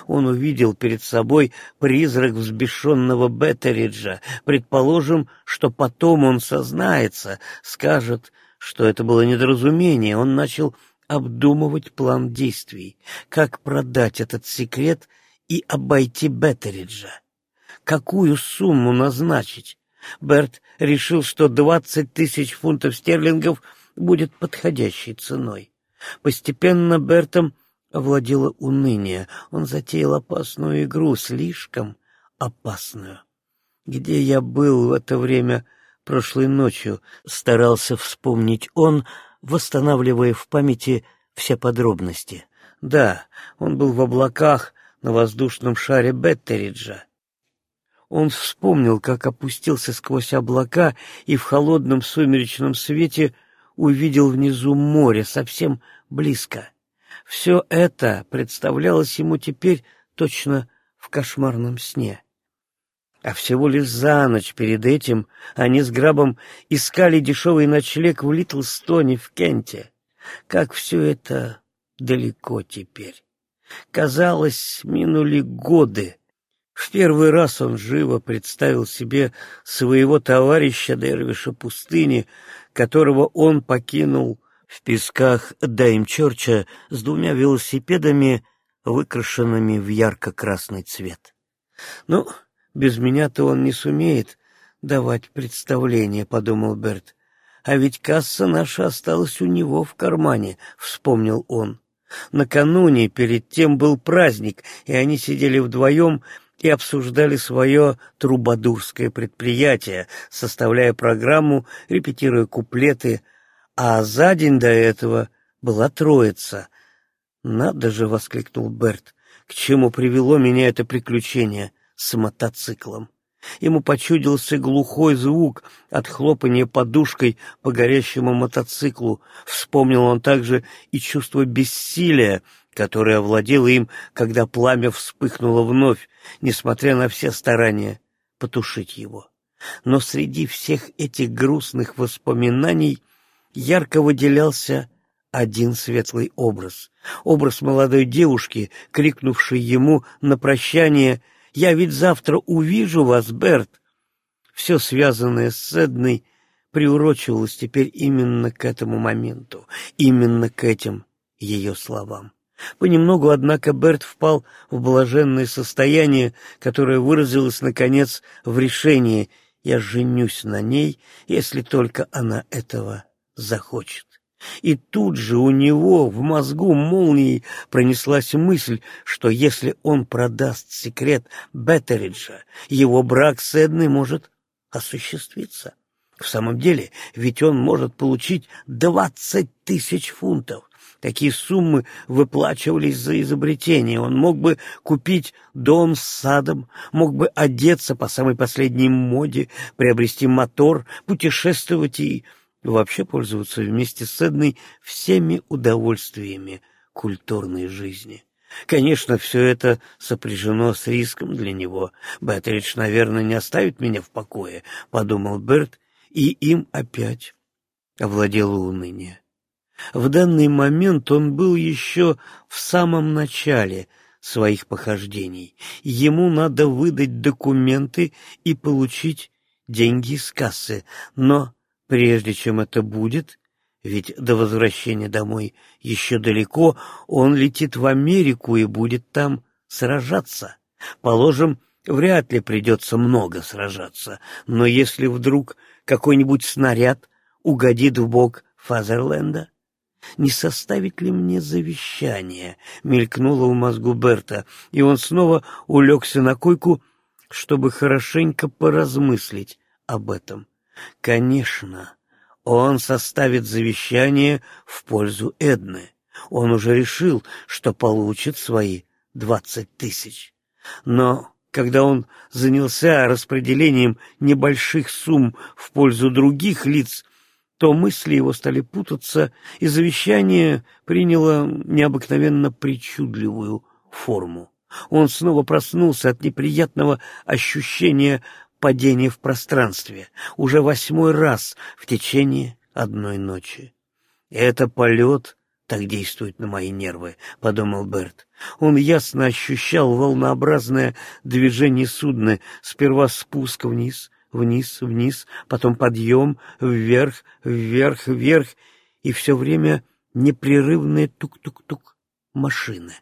Он увидел перед собой призрак взбешенного Беттериджа. Предположим, что потом он сознается, скажет что это было недоразумение, он начал обдумывать план действий, как продать этот секрет и обойти Беттериджа. Какую сумму назначить? Берт решил, что двадцать тысяч фунтов стерлингов будет подходящей ценой. Постепенно Бертом овладело уныние. Он затеял опасную игру, слишком опасную. Где я был в это время прошлой ночью, старался вспомнить он, восстанавливая в памяти все подробности. Да, он был в облаках на воздушном шаре Беттериджа. Он вспомнил, как опустился сквозь облака и в холодном сумеречном свете увидел внизу море совсем близко. Все это представлялось ему теперь точно в кошмарном сне а всего лишь за ночь перед этим они с Грабом искали дешевый ночлег в Литлстоне в Кенте. Как все это далеко теперь. Казалось, минули годы. В первый раз он живо представил себе своего товарища Дервиша пустыни, которого он покинул в песках Даймчорча с двумя велосипедами, выкрашенными в ярко-красный цвет. Ну, без меня-то он не сумеет давать представление, — подумал Берт. А ведь касса наша осталась у него в кармане, — вспомнил он. Накануне перед тем был праздник, и они сидели вдвоем и обсуждали свое трубадурское предприятие, составляя программу, репетируя куплеты, а за день до этого была троица. «Надо же!» — воскликнул Берт. «К чему привело меня это приключение? С мотоциклом. Ему почудился глухой звук от хлопания подушкой по горящему мотоциклу. Вспомнил он также и чувство бессилия, которое овладело им, когда пламя вспыхнуло вновь, несмотря на все старания потушить его. Но среди всех этих грустных воспоминаний ярко выделялся один светлый образ. Образ молодой девушки, крикнувшей ему на прощание «Я ведь завтра увижу вас, Берт!» Все связанное с Эдной приурочивалось теперь именно к этому моменту, именно к этим ее словам. Понемногу, однако, Берт впал в блаженное состояние, которое выразилось, наконец, в решении «я женюсь на ней, если только она этого захочет». И тут же у него в мозгу молнией пронеслась мысль, что если он продаст секрет Беттериджа, его брак с Эдной может осуществиться. В самом деле, ведь он может получить двадцать тысяч фунтов. Такие суммы выплачивались за изобретение. Он мог бы купить дом с садом, мог бы одеться по самой последней моде, приобрести мотор, путешествовать и вообще пользоваться вместе с Эдной всеми удовольствиями культурной жизни. Конечно, все это сопряжено с риском для него. Беттридж, наверное, не оставит меня в покое, — подумал Берт, и им опять овладело уныние. В данный момент он был еще в самом начале своих похождений. Ему надо выдать документы и получить деньги из кассы, но прежде чем это будет, ведь до возвращения домой еще далеко, он летит в Америку и будет там сражаться. Положим, вряд ли придется много сражаться, но если вдруг какой-нибудь снаряд угодит в бок Фазерленда, не составить ли мне завещание, мелькнуло в мозгу Берта, и он снова улегся на койку, чтобы хорошенько поразмыслить об этом. Конечно, он составит завещание в пользу Эдны. Он уже решил, что получит свои двадцать тысяч. Но когда он занялся распределением небольших сумм в пользу других лиц, то мысли его стали путаться, и завещание приняло необыкновенно причудливую форму. Он снова проснулся от неприятного ощущения падения в пространстве, уже восьмой раз в течение одной ночи. «Это полет так действует на мои нервы», — подумал Берт. Он ясно ощущал волнообразное движение судна, сперва спуск вниз, вниз, вниз, потом подъем, вверх, вверх, вверх, и все время непрерывное тук-тук-тук машины.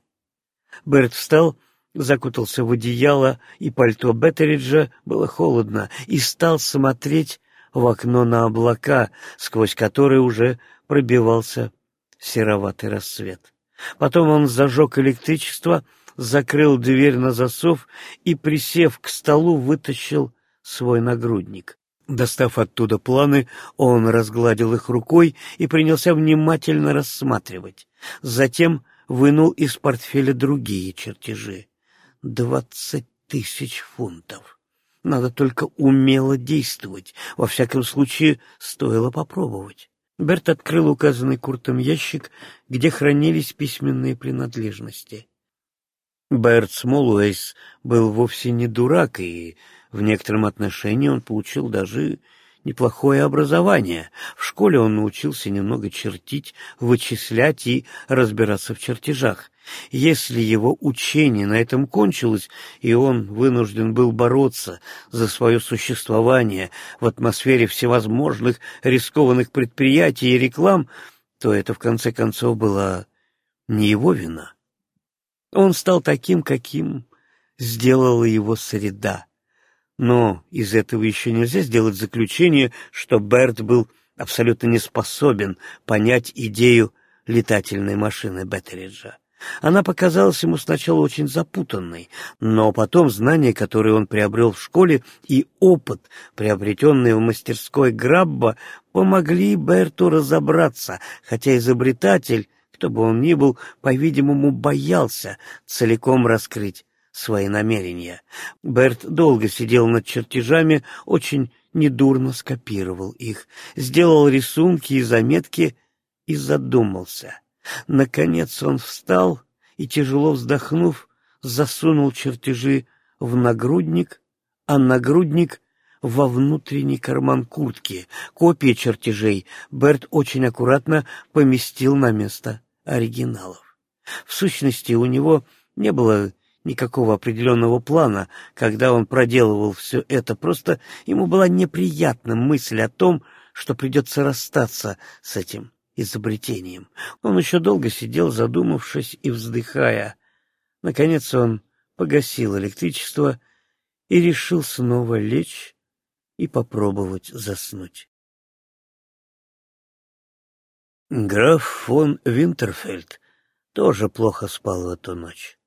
Берт встал, закутался в одеяло и пальто Беттериджа, было холодно, и стал смотреть в окно на облака, сквозь которые уже пробивался сероватый рассвет. Потом он зажег электричество, закрыл дверь на засов и, присев к столу, вытащил свой нагрудник. Достав оттуда планы, он разгладил их рукой и принялся внимательно рассматривать. Затем вынул из портфеля другие чертежи. Двадцать тысяч фунтов. Надо только умело действовать. Во всяком случае, стоило попробовать. Берт открыл указанный Куртом ящик, где хранились письменные принадлежности. Берт Смолуэйс был вовсе не дурак и в некотором отношении он получил даже неплохое образование. В школе он научился немного чертить, вычислять и разбираться в чертежах. Если его учение на этом кончилось, и он вынужден был бороться за свое существование в атмосфере всевозможных рискованных предприятий и реклам, то это в конце концов была не его вина. Он стал таким, каким сделала его среда. Но из этого еще нельзя сделать заключение, что Берт был абсолютно не способен понять идею летательной машины Беттериджа. Она показалась ему сначала очень запутанной, но потом знания, которые он приобрел в школе, и опыт, приобретенный в мастерской Грабба, помогли Берту разобраться, хотя изобретатель, кто бы он ни был, по-видимому, боялся целиком раскрыть свои намерения. Берт долго сидел над чертежами, очень недурно скопировал их, сделал рисунки и заметки и задумался. Наконец он встал и, тяжело вздохнув, засунул чертежи в нагрудник, а нагрудник во внутренний карман куртки. Копии чертежей Берт очень аккуратно поместил на место оригиналов. В сущности, у него не было никакого определенного плана, когда он проделывал все это, просто ему была неприятна мысль о том, что придется расстаться с этим изобретением. Он еще долго сидел, задумавшись и вздыхая. Наконец он погасил электричество и решил снова лечь и попробовать заснуть. Граф фон Винтерфельд тоже плохо спал в эту ночь.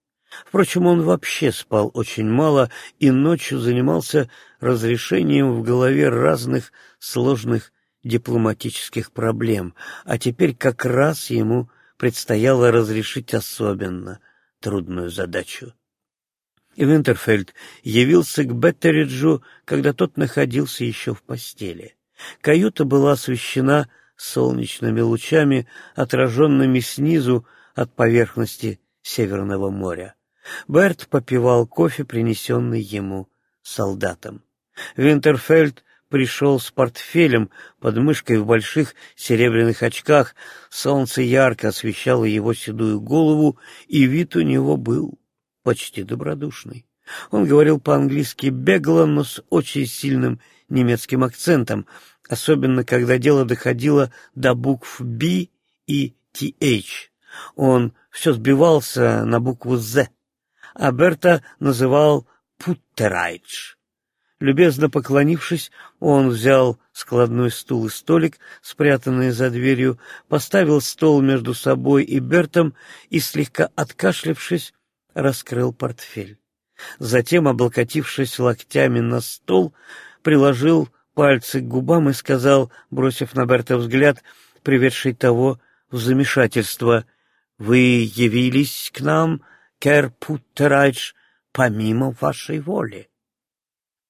Впрочем, он вообще спал очень мало и ночью занимался разрешением в голове разных сложных дипломатических проблем, а теперь как раз ему предстояло разрешить особенно трудную задачу. И Винтерфельд явился к Беттериджу, когда тот находился еще в постели. Каюта была освещена солнечными лучами, отраженными снизу от поверхности Северного моря. Берт попивал кофе, принесенный ему солдатом. Винтерфельд пришел с портфелем под мышкой в больших серебряных очках. Солнце ярко освещало его седую голову, и вид у него был почти добродушный. Он говорил по-английски бегло, но с очень сильным немецким акцентом, особенно когда дело доходило до букв «Б» и «ТH». Он все сбивался на букву «З», а Берта называл «Путтерайдж». Любезно поклонившись, он взял складной стул и столик, спрятанные за дверью, поставил стол между собой и Бертом и, слегка откашлявшись, раскрыл портфель. Затем, облокотившись локтями на стол, приложил пальцы к губам и сказал, бросив на Берта взгляд, приведший того в замешательство, «Вы явились к нам, Кэр Путтерайдж, помимо вашей воли».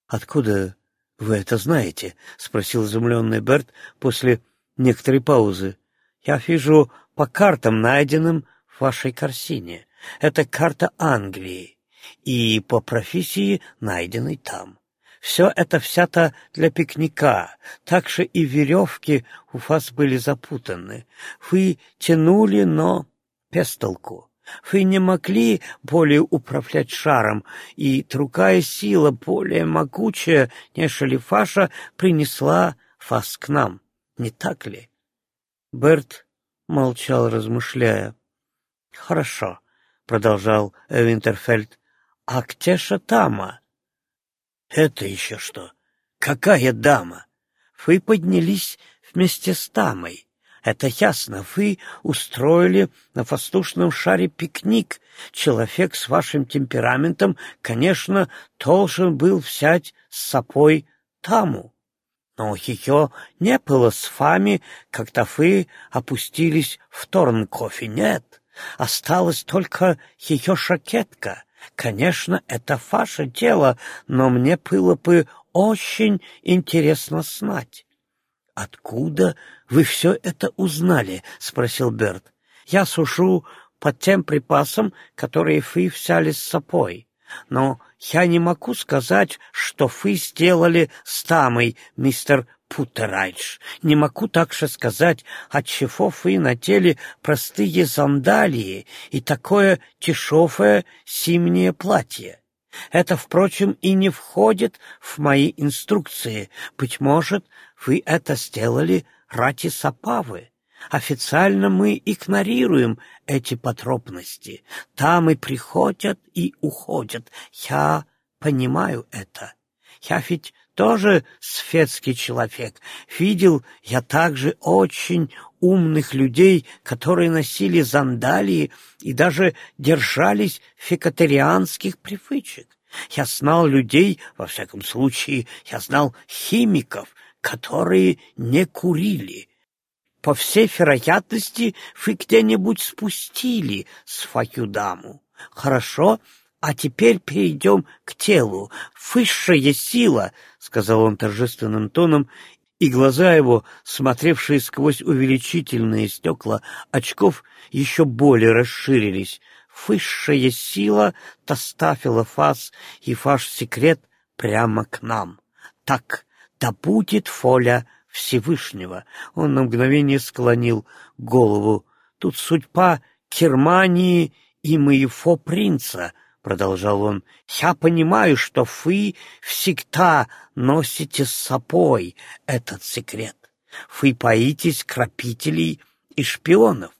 «Откуда вы это знаете?» — спросил изумленный Берт после некоторой паузы. «Я вижу по картам, найденным в вашей корсине. Это карта Англии, и по профессии найденной там. Все это взято для пикника, так же и веревки у вас были запутаны. Вы тянули, но без толку. Вы не могли более управлять шаром, и другая сила, более могучая, нежели ваша, принесла вас к нам. Не так ли? Берт молчал, размышляя. — Хорошо, — продолжал Винтерфельд. — А где же дама? — Это еще что? Какая дама? Вы поднялись вместе с дамой. Это ясно. Вы устроили на воздушном шаре пикник. Человек с вашим темпераментом, конечно, должен был взять с собой таму. Но ее не было с вами, когда вы опустились в Торнкофе. Нет, осталась только ее шакетка. Конечно, это ваше дело, но мне было бы очень интересно знать. Откуда вы все это узнали? — спросил Берт. — Я сушу под тем припасом, которые вы взяли с собой. Но я не могу сказать, что вы сделали с Тамой, мистер Путтерайдж. Не могу также сказать, отчего вы надели простые сандалии и такое дешевое зимнее платье. Это, впрочем, и не входит в мои инструкции. Быть может, вы это сделали ради Сапавы. Официально мы игнорируем эти подробности. Там и приходят, и уходят. Я понимаю это. Я ведь тоже светский человек. Видел я также очень умных людей, которые носили сандалии и даже держались фекатерианских привычек. Я знал людей, во всяком случае, я знал химиков, которые не курили. По всей вероятности, вы где-нибудь спустили свою даму. Хорошо, А теперь перейдем к телу. Высшая сила, — сказал он торжественным тоном, и глаза его, смотревшие сквозь увеличительные стекла очков, еще более расширились. Высшая сила доставила фас и ваш секрет прямо к нам. Так, да будет воля Всевышнего. Он на мгновение склонил голову. Тут судьба Германии и моего принца, продолжал он. Я понимаю, что вы всегда носите с собой этот секрет. Вы боитесь крапителей и шпионов.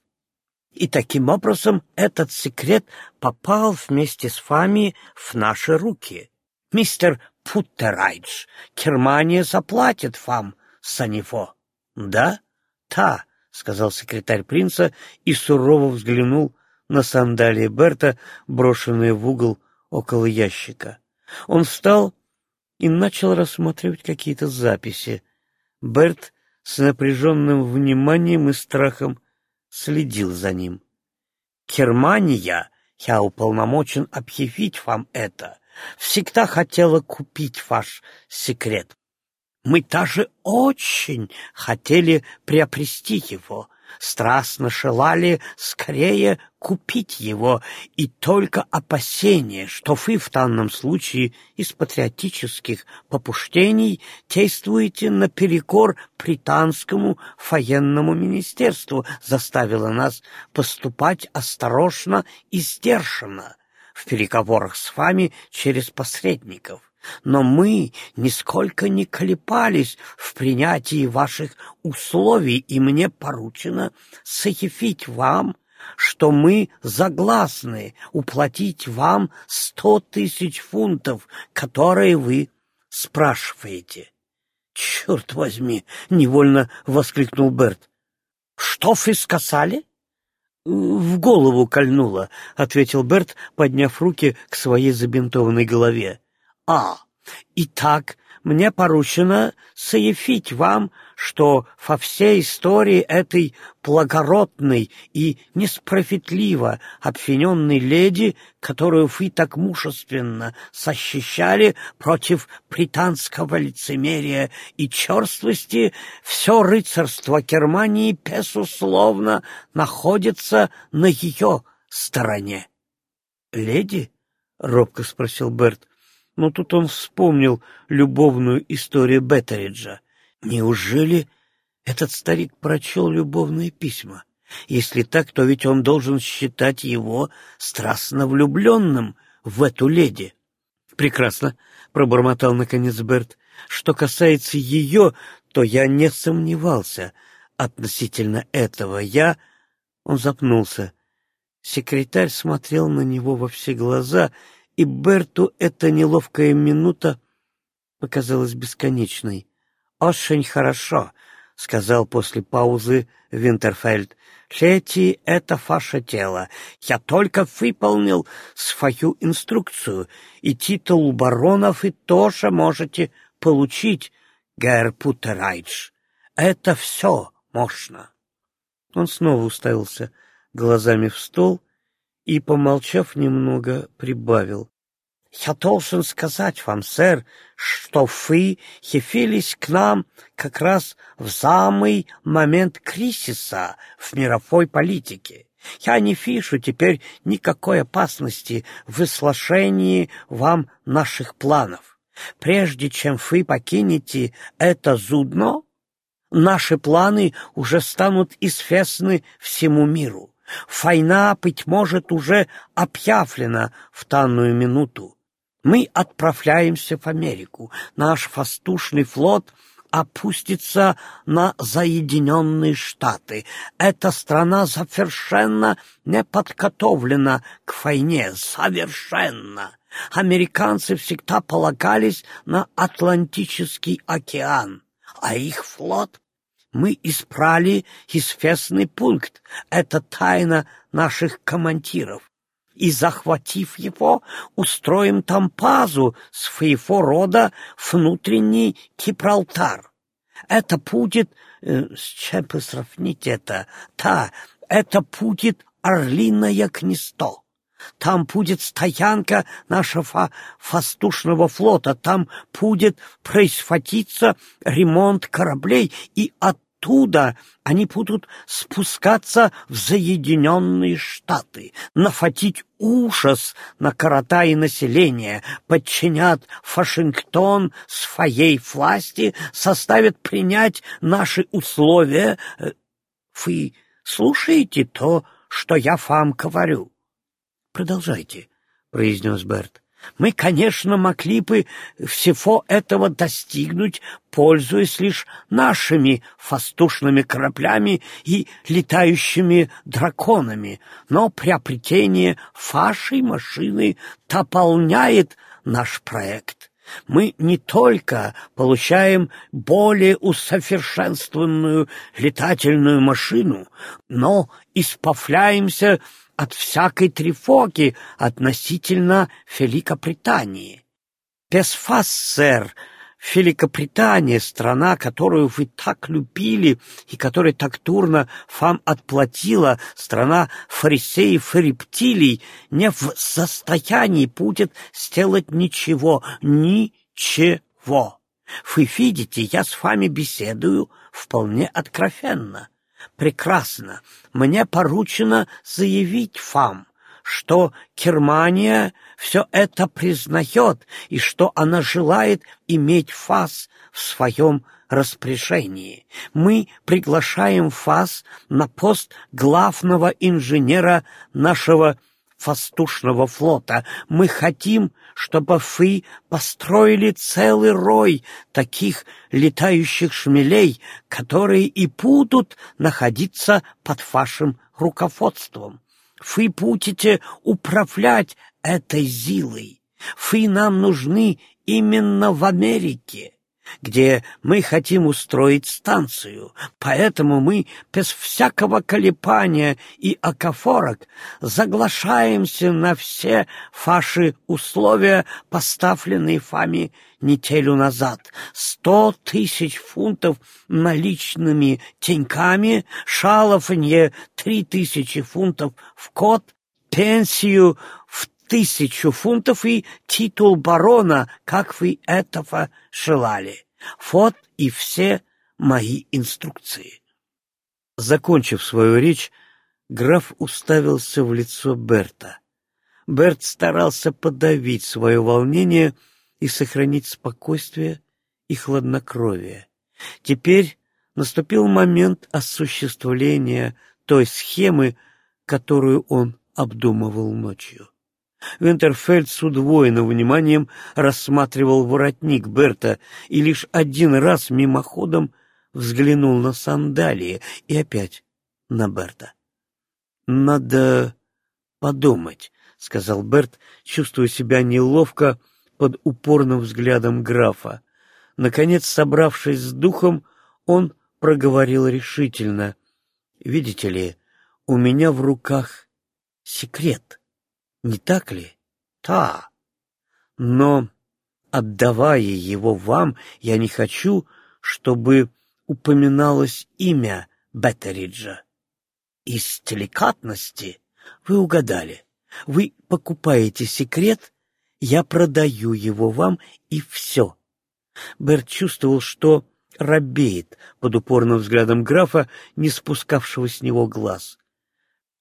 И таким образом этот секрет попал вместе с вами в наши руки. Мистер Путтерайдж, Германия заплатит вам за него. Да? Та, сказал секретарь принца и сурово взглянул на сандалии Берта, брошенные в угол около ящика. Он встал и начал рассматривать какие-то записи. Берт с напряженным вниманием и страхом следил за ним. «Германия, я уполномочен объявить вам это, всегда хотела купить ваш секрет. Мы даже очень хотели приобрести его, страстно желали скорее купить его, и только опасение, что вы в данном случае из патриотических попущений действуете наперекор британскому военному министерству, заставило нас поступать осторожно и сдержанно в переговорах с вами через посредников но мы нисколько не колебались в принятии ваших условий, и мне поручено заявить вам, что мы согласны уплатить вам сто тысяч фунтов, которые вы спрашиваете. — Черт возьми! — невольно воскликнул Берт. — Что вы сказали? — В голову кольнуло, — ответил Берт, подняв руки к своей забинтованной голове. А. Итак, мне поручено соявить вам, что во всей истории этой благородной и несправедливо обвиненной леди, которую вы так мужественно защищали против британского лицемерия и черствости, все рыцарство Германии, безусловно, находится на ее стороне. — Леди? — робко спросил Берт но тут он вспомнил любовную историю Беттериджа. Неужели этот старик прочел любовные письма? Если так, то ведь он должен считать его страстно влюбленным в эту леди. «Прекрасно», — пробормотал наконец Берт. «Что касается ее, то я не сомневался относительно этого. Я...» Он запнулся. Секретарь смотрел на него во все глаза — и Берту эта неловкая минута показалась бесконечной. «Очень хорошо», — сказал после паузы Винтерфельд. «Лети — это ваше тело. Я только выполнил свою инструкцию, и титул баронов вы тоже можете получить, герр Бутерайдж. Это все можно». Он снова уставился глазами в стол и, помолчав немного, прибавил. «Я должен сказать вам, сэр, что вы явились к нам как раз в самый момент кризиса в мировой политике. Я не вижу теперь никакой опасности в изложении вам наших планов. Прежде чем вы покинете это зудно, наши планы уже станут известны всему миру. Война, быть может, уже объявлена в данную минуту. Мы отправляемся в Америку. Наш воздушный флот опустится на Соединенные Штаты. Эта страна совершенно не подготовлена к войне. Совершенно. Американцы всегда полагались на Атлантический океан, а их флот мы испрали известный пункт. Это тайна наших командиров. И, захватив его, устроим там пазу своего рода внутренний Гибралтар. Это будет... Э, с чем бы это? Да, это будет орлиное гнездо. Там будет стоянка нашего фастушного флота, там будет происходиться ремонт кораблей, и оттуда они будут спускаться в Соединенные Штаты, нафатить ужас на корота и население, подчинят Вашингтон своей власти, составят принять наши условия. Э, вы слушаете то, что я вам говорю? Продолжайте, произнес Берт. Мы, конечно, могли бы всего этого достигнуть, пользуясь лишь нашими воздушными кораблями и летающими драконами, но приобретение вашей машины дополняет наш проект. Мы не только получаем более усовершенствованную летательную машину, но исповляемся от всякой тревоги относительно Великобритании. Без вас, сэр, Великобритания, страна, которую вы так любили и которая так дурно вам отплатила, страна фарисеев и рептилий, не в состоянии будет сделать ничего, ничего. Вы видите, я с вами беседую вполне откровенно прекрасно. Мне поручено заявить вам, что Германия все это признает и что она желает иметь вас в своем распоряжении. Мы приглашаем вас на пост главного инженера нашего воздушного флота. Мы хотим, чтобы вы построили целый рой таких летающих шмелей, которые и будут находиться под вашим руководством. Вы будете управлять этой силой. Вы нам нужны именно в Америке где мы хотим устроить станцию, поэтому мы без всякого колебания и окофорок заглашаемся на все ваши условия, поставленные вами неделю назад. Сто тысяч фунтов наличными теньками, шалованье три тысячи фунтов в год, пенсию тысячу фунтов и титул барона, как вы этого желали. Вот и все мои инструкции. Закончив свою речь, граф уставился в лицо Берта. Берт старался подавить свое волнение и сохранить спокойствие и хладнокровие. Теперь наступил момент осуществления той схемы, которую он обдумывал ночью. Винтерфельд с удвоенным вниманием рассматривал воротник Берта и лишь один раз мимоходом взглянул на сандалии и опять на Берта. «Надо подумать», — сказал Берт, чувствуя себя неловко под упорным взглядом графа. Наконец, собравшись с духом, он проговорил решительно. «Видите ли, у меня в руках секрет». Не так ли? Та. Но, отдавая его вам, я не хочу, чтобы упоминалось имя Беттериджа. Из деликатности вы угадали. Вы покупаете секрет, я продаю его вам, и все. Берт чувствовал, что робеет под упорным взглядом графа, не спускавшего с него глаз.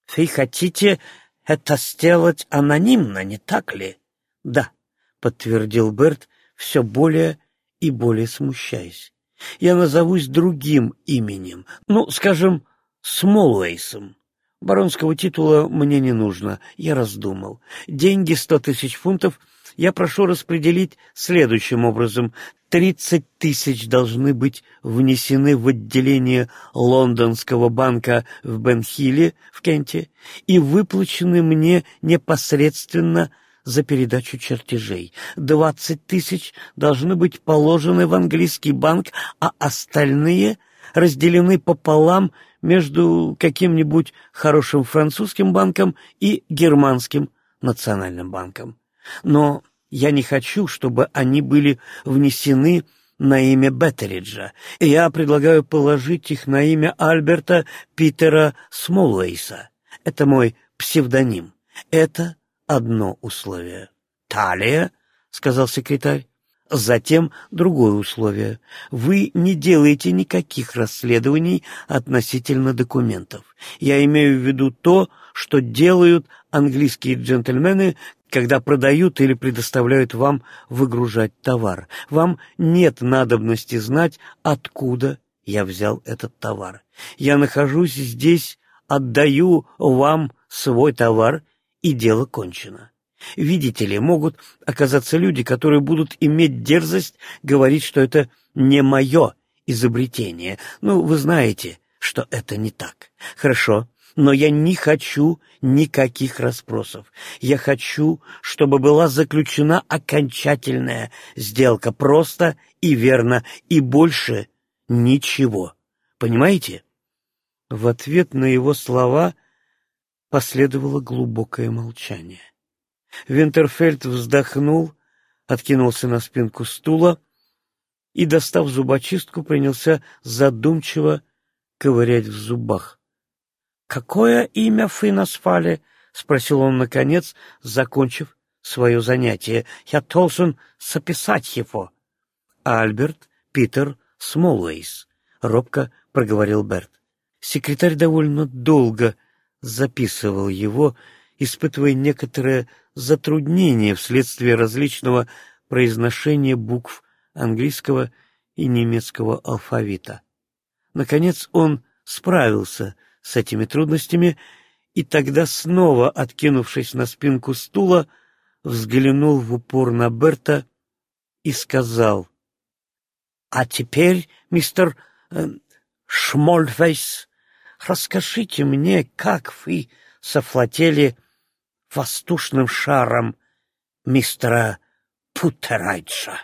— Вы хотите это сделать анонимно, не так ли? — Да, — подтвердил Берт, все более и более смущаясь. — Я назовусь другим именем, ну, скажем, Смолуэйсом. Баронского титула мне не нужно, я раздумал. Деньги сто тысяч фунтов я прошу распределить следующим образом. Тридцать тысяч должны быть внесены в отделение лондонского банка в Бенхилле в Кенте и выплачены мне непосредственно за передачу чертежей. Двадцать тысяч должны быть положены в английский банк, а остальные разделены пополам между каким-нибудь хорошим французским банком и германским национальным банком. Но я не хочу, чтобы они были внесены на имя Беттериджа. Я предлагаю положить их на имя Альберта Питера Смолуэйса. Это мой псевдоним. Это одно условие. «Талия», — сказал секретарь. Затем другое условие. Вы не делаете никаких расследований относительно документов. Я имею в виду то, что делают английские джентльмены, когда продают или предоставляют вам выгружать товар. Вам нет надобности знать, откуда я взял этот товар. Я нахожусь здесь, отдаю вам свой товар, и дело кончено. Видите ли, могут оказаться люди, которые будут иметь дерзость говорить, что это не мое изобретение. Ну, вы знаете, что это не так. Хорошо, но я не хочу никаких расспросов. Я хочу, чтобы была заключена окончательная сделка, просто и верно, и больше ничего. Понимаете? В ответ на его слова последовало глубокое молчание. Винтерфельд вздохнул, откинулся на спинку стула и, достав зубочистку, принялся задумчиво ковырять в зубах. — Какое имя вы назвали? — спросил он, наконец, закончив свое занятие. — Я должен записать его. — Альберт Питер Смолуэйс, — робко проговорил Берт. Секретарь довольно долго записывал его, испытывая некоторое затруднение вследствие различного произношения букв английского и немецкого алфавита. Наконец он справился с этими трудностями и тогда, снова откинувшись на спинку стула, взглянул в упор на Берта и сказал, «А теперь, мистер э, Шмольвейс, расскажите мне, как вы софлотели воздушным шаром мистера Путтерайджа.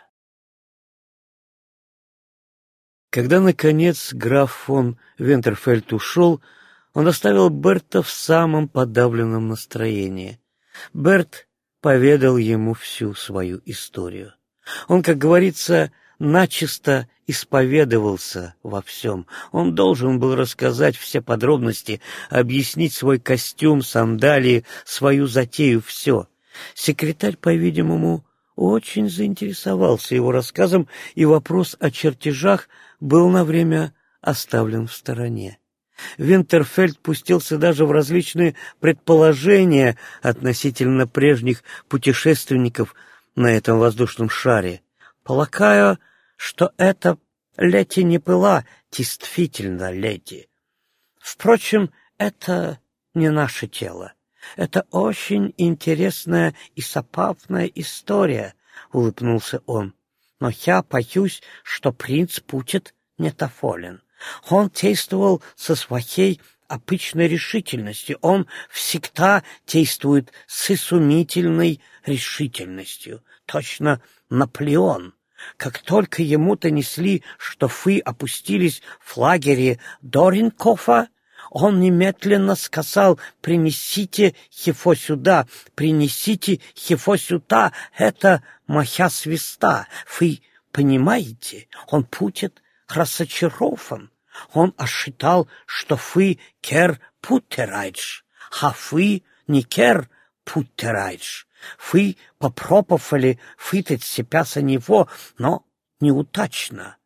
Когда, наконец, граф фон Вентерфельд ушел, он оставил Берта в самом подавленном настроении. Берт поведал ему всю свою историю. Он, как говорится, начисто исповедовался во всем. Он должен был рассказать все подробности, объяснить свой костюм, сандалии, свою затею, все. Секретарь, по-видимому, очень заинтересовался его рассказом, и вопрос о чертежах был на время оставлен в стороне. Винтерфельд пустился даже в различные предположения относительно прежних путешественников на этом воздушном шаре. Полагаю, что это лети не была действительно лети. Впрочем, это не наше тело. Это очень интересная и сопавная история, — улыбнулся он. Но я боюсь, что принц Путит недоволен. Он действовал со своей обычной решительностью. Он всегда действует с изумительной решительностью. Точно Наполеон. Как только ему донесли, что вы опустились в лагере Доринкофа, он немедленно сказал, принесите его сюда, принесите его сюда, это моя свиста. Вы понимаете, он будет разочарован. Он ожидал, что вы кер Путтерайдж, а вы не кер Путтерайдж. Вы попробовали выдать себя за него, но неудачно.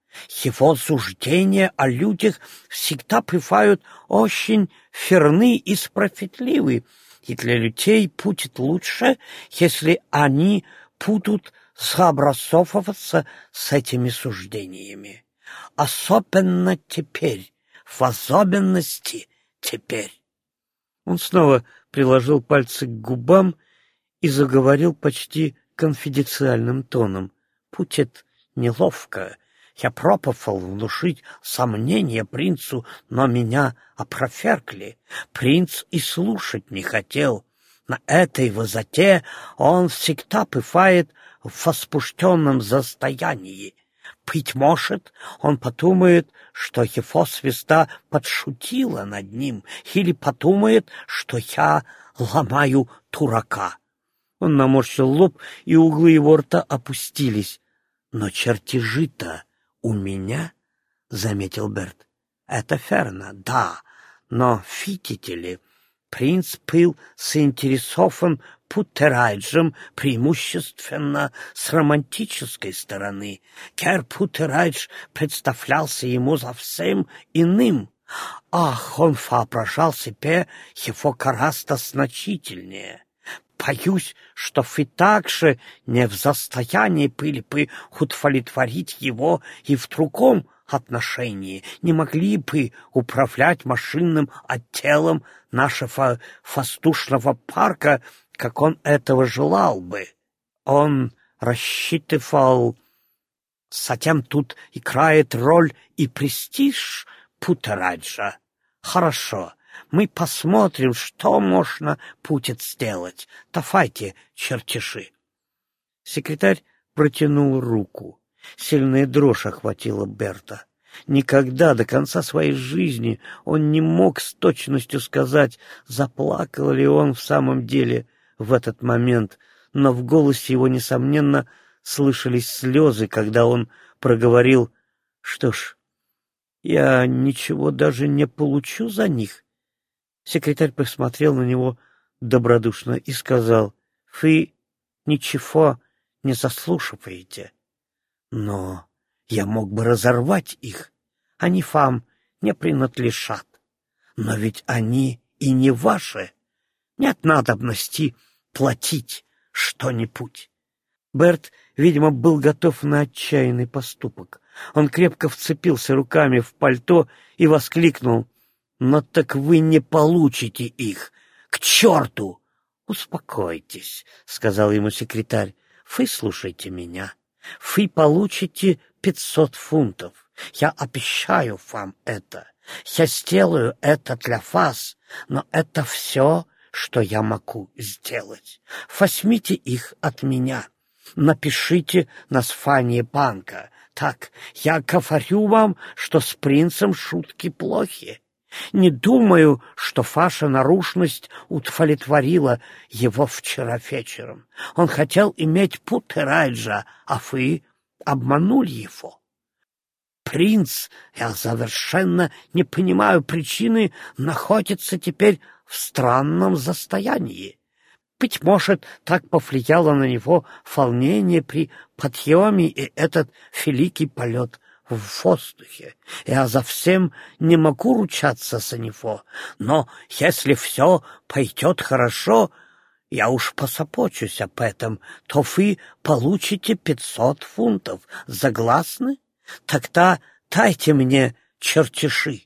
Его суждения о людях всегда бывают очень ферны и справедливы, и для людей будет лучше, если они будут сообразовываться с этими суждениями. Особенно теперь, в особенности теперь. Он снова приложил пальцы к губам и заговорил почти конфиденциальным тоном. «Будет неловко. Я пробовал внушить сомнения принцу, но меня опровергли. Принц и слушать не хотел. На этой высоте он всегда бывает в возбужденном состоянии. Быть может, он подумает, что его свиста подшутила над ним, или подумает, что я ломаю турака. Он наморщил лоб, и углы его рта опустились. «Но чертежи-то у меня?» — заметил Берт. «Это ферно, да, но, видите ли, принц был заинтересован Путерайджем преимущественно с романтической стороны. Кер Путерайдж представлялся ему совсем иным. Ах, он воображал себе его гораздо значительнее. Боюсь, что вы также не в состоянии были бы удовлетворить его и в другом отношении, не могли бы управлять машинным отделом нашего воздушного парка, как он этого желал бы. Он рассчитывал... Затем тут играет роль и престиж Путараджа. Хорошо, мы посмотрим, что можно будет сделать. Давайте, чертиши. Секретарь протянул руку. Сильная дрожь охватила Берта. Никогда до конца своей жизни он не мог с точностью сказать, заплакал ли он в самом деле в этот момент, но в голосе его, несомненно, слышались слезы, когда он проговорил, что ж, я ничего даже не получу за них. Секретарь посмотрел на него добродушно и сказал, «Вы ничего не заслушиваете, но я мог бы разорвать их. Они вам не принадлежат. Но ведь они и не ваши. Нет надобности платить что-нибудь». Берт, видимо, был готов на отчаянный поступок. Он крепко вцепился руками в пальто и воскликнул. «Но так вы не получите их! К черту!» «Успокойтесь», — сказал ему секретарь. «Вы слушайте меня. Вы получите пятьсот фунтов. Я обещаю вам это. Я сделаю это для вас, но это все, что я могу сделать. Возьмите их от меня. Напишите на название банка, так, я говорю вам, что с принцем шутки плохи. Не думаю, что ваша наружность удовлетворила его вчера вечером. Он хотел иметь Путерайджа, а вы обманули его. Принц, я совершенно не понимаю причины, находится теперь в странном состоянии. Быть может, так повлияло на него волнение при подъеме и этот великий полет в воздухе. Я совсем не могу ручаться за него, но если все пойдет хорошо, я уж посопочусь об этом, то вы получите пятьсот фунтов. Загласны? Тогда дайте мне чертежи.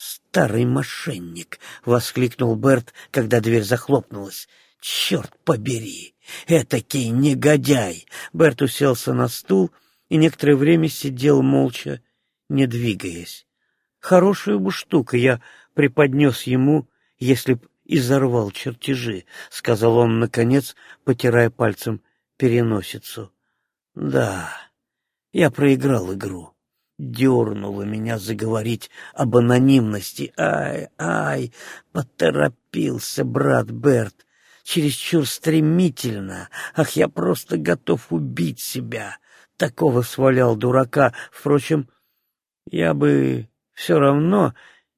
«Старый мошенник!» — воскликнул Берт, когда дверь захлопнулась. Черт побери! Этакий негодяй! Берт уселся на стул и некоторое время сидел молча, не двигаясь. Хорошая бы штука я преподнес ему, если б изорвал чертежи, — сказал он, наконец, потирая пальцем переносицу. Да, я проиграл игру. Дернуло меня заговорить об анонимности. Ай, ай, поторопился брат Берт чересчур стремительно. Ах, я просто готов убить себя. Такого свалял дурака. Впрочем, я бы все равно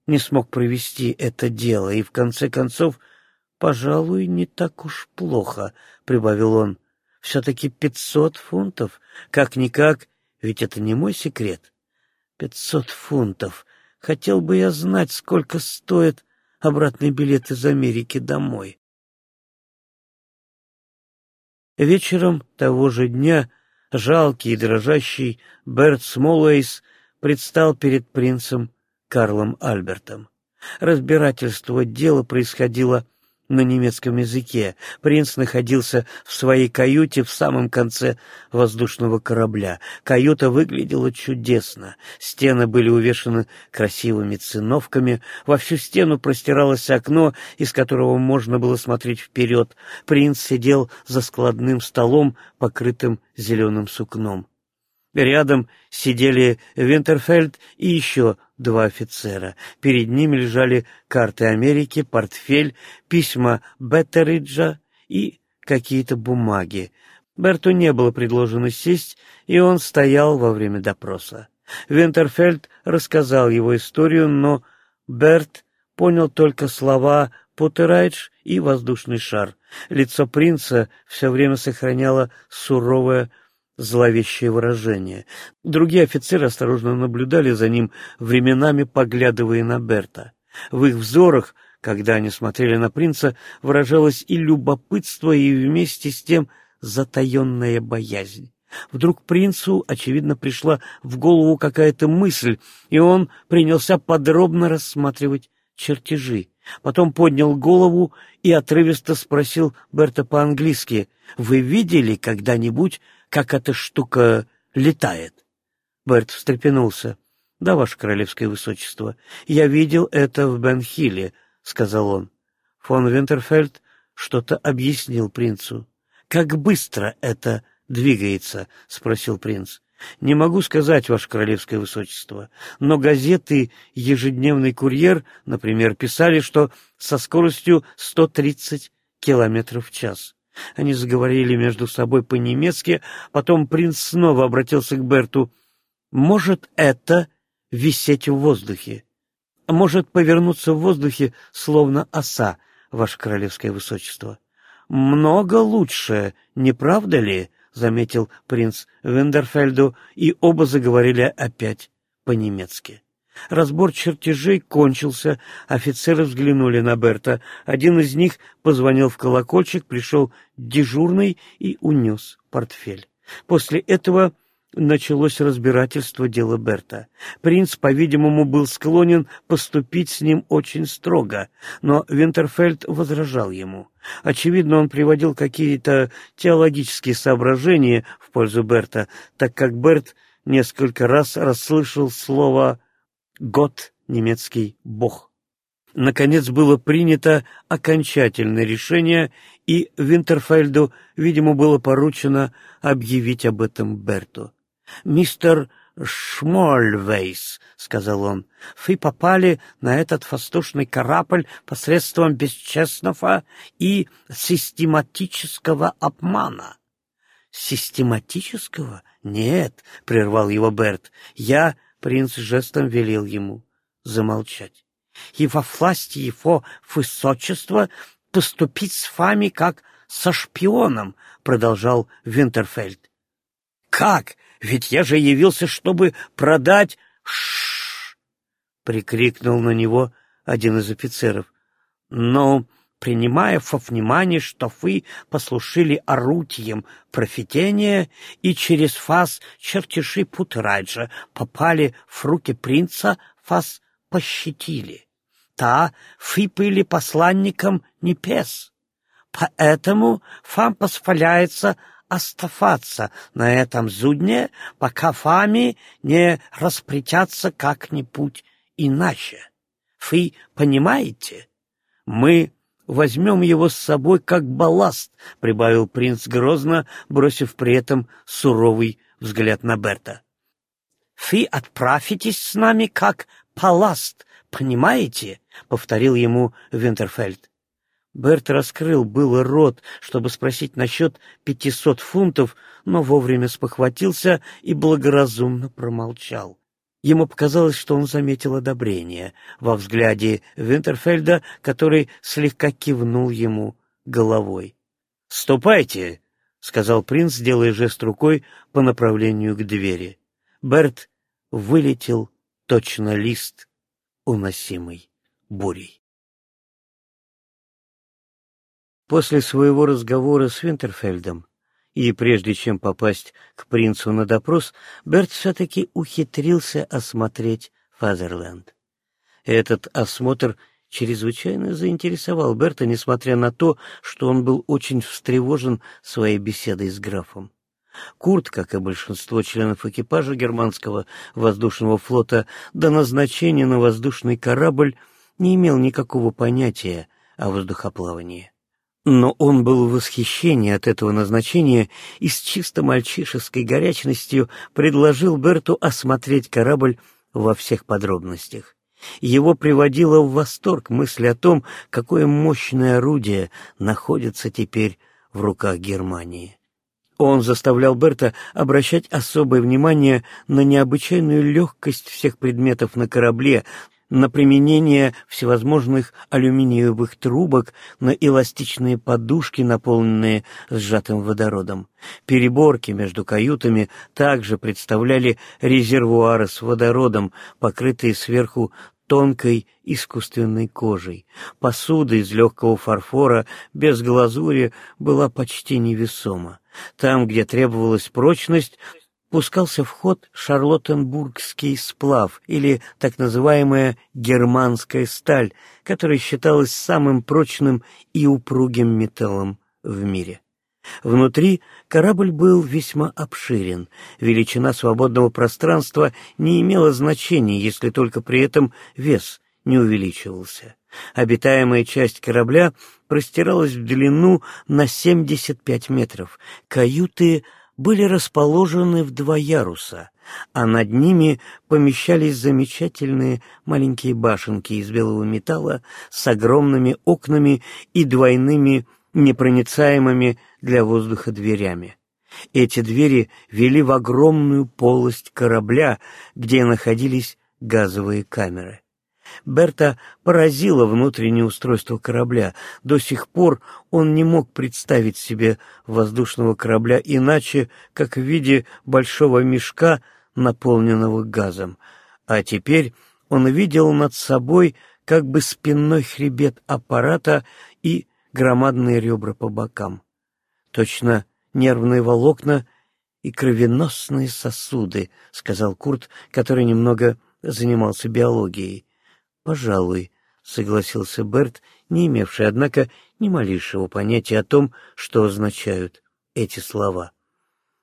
не смог провести это дело, и в конце концов, пожалуй, не так уж плохо, — прибавил он. Все-таки пятьсот фунтов, как-никак, ведь это не мой секрет. Пятьсот фунтов. Хотел бы я знать, сколько стоит обратный билет из Америки домой. Вечером того же дня жалкий и дрожащий Берт Смолуэйс предстал перед принцем Карлом Альбертом. Разбирательство дела происходило на немецком языке. Принц находился в своей каюте в самом конце воздушного корабля. Каюта выглядела чудесно. Стены были увешаны красивыми циновками. Во всю стену простиралось окно, из которого можно было смотреть вперед. Принц сидел за складным столом, покрытым зеленым сукном. Рядом сидели Винтерфельд и еще два офицера. Перед ними лежали карты Америки, портфель, письма Беттериджа и какие-то бумаги. Берту не было предложено сесть, и он стоял во время допроса. Винтерфельд рассказал его историю, но Берт понял только слова Путтерайдж и воздушный шар. Лицо принца все время сохраняло суровое зловещее выражение. Другие офицеры осторожно наблюдали за ним, временами поглядывая на Берта. В их взорах, когда они смотрели на принца, выражалось и любопытство, и вместе с тем затаенная боязнь. Вдруг принцу, очевидно, пришла в голову какая-то мысль, и он принялся подробно рассматривать чертежи. Потом поднял голову и отрывисто спросил Берта по-английски, «Вы видели когда-нибудь, как эта штука летает?» Берт встрепенулся. «Да, ваше королевское высочество, я видел это в Бенхилле», — сказал он. Фон Винтерфельд что-то объяснил принцу. «Как быстро это двигается?» — спросил принц. «Не могу сказать, ваше королевское высочество, но газеты «Ежедневный курьер», например, писали, что со скоростью 130 километров в час». Они заговорили между собой по-немецки, потом принц снова обратился к Берту. «Может это висеть в воздухе? Может повернуться в воздухе, словно оса, ваше королевское высочество?» «Много лучше, не правда ли?» — заметил принц Вендерфельду, и оба заговорили опять по-немецки. Разбор чертежей кончился, офицеры взглянули на Берта. Один из них позвонил в колокольчик, пришел дежурный и унес портфель. После этого началось разбирательство дела Берта. Принц, по-видимому, был склонен поступить с ним очень строго, но Винтерфельд возражал ему. Очевидно, он приводил какие-то теологические соображения в пользу Берта, так как Берт несколько раз расслышал слово «год» немецкий «бог». Наконец было принято окончательное решение, и Винтерфельду, видимо, было поручено объявить об этом Берту. «Мистер Шмольвейс», — сказал он, — «вы попали на этот воздушный корабль посредством бесчестного и систематического обмана». «Систематического? Нет», — прервал его Берт, — «я...» — принц жестом велел ему замолчать. «И во власти его высочества поступить с вами как со шпионом», — продолжал Винтерфельд. «Как? Ведь я же явился, чтобы продать...» «Ш-ш-ш!» прикрикнул на него один из офицеров. «Но, принимая во внимание, что вы послушали орудием профитения и через вас чертежи Путраджа попали в руки принца, вас пощадили. Та вы были посланником небес. Поэтому вам позволяется оставаться на этом судне, пока вами не распрятятся как-нибудь иначе. Вы понимаете? Мы возьмем его с собой как балласт, — прибавил принц грозно, бросив при этом суровый взгляд на Берта. Вы отправитесь с нами как балласт, понимаете? — повторил ему Винтерфельд. Берт раскрыл было рот, чтобы спросить насчет пятисот фунтов, но вовремя спохватился и благоразумно промолчал. Ему показалось, что он заметил одобрение во взгляде Винтерфельда, который слегка кивнул ему головой. «Ступайте!» — сказал принц, делая жест рукой по направлению к двери. Берт вылетел точно лист, уносимый бурей. После своего разговора с Винтерфельдом и прежде чем попасть к принцу на допрос, Берт все-таки ухитрился осмотреть Фазерленд. Этот осмотр чрезвычайно заинтересовал Берта, несмотря на то, что он был очень встревожен своей беседой с графом. Курт, как и большинство членов экипажа германского воздушного флота, до назначения на воздушный корабль не имел никакого понятия о воздухоплавании. Но он был в восхищении от этого назначения и с чисто мальчишеской горячностью предложил Берту осмотреть корабль во всех подробностях. Его приводила в восторг мысль о том, какое мощное орудие находится теперь в руках Германии. Он заставлял Берта обращать особое внимание на необычайную легкость всех предметов на корабле, на применение всевозможных алюминиевых трубок, на эластичные подушки, наполненные сжатым водородом. Переборки между каютами также представляли резервуары с водородом, покрытые сверху тонкой искусственной кожей. Посуда из легкого фарфора без глазури была почти невесома. Там, где требовалась прочность, пускался в ход шарлоттенбургский сплав или так называемая германская сталь, которая считалась самым прочным и упругим металлом в мире. Внутри корабль был весьма обширен. Величина свободного пространства не имела значения, если только при этом вес не увеличивался. Обитаемая часть корабля простиралась в длину на 75 метров. Каюты были расположены в два яруса, а над ними помещались замечательные маленькие башенки из белого металла с огромными окнами и двойными непроницаемыми для воздуха дверями. Эти двери вели в огромную полость корабля, где находились газовые камеры. Берта поразило внутреннее устройство корабля. До сих пор он не мог представить себе воздушного корабля иначе, как в виде большого мешка, наполненного газом. А теперь он видел над собой как бы спинной хребет аппарата и громадные ребра по бокам. Точно нервные волокна и кровеносные сосуды, — сказал Курт, который немного занимался биологией. «Пожалуй», — согласился Берт, не имевший, однако, ни малейшего понятия о том, что означают эти слова.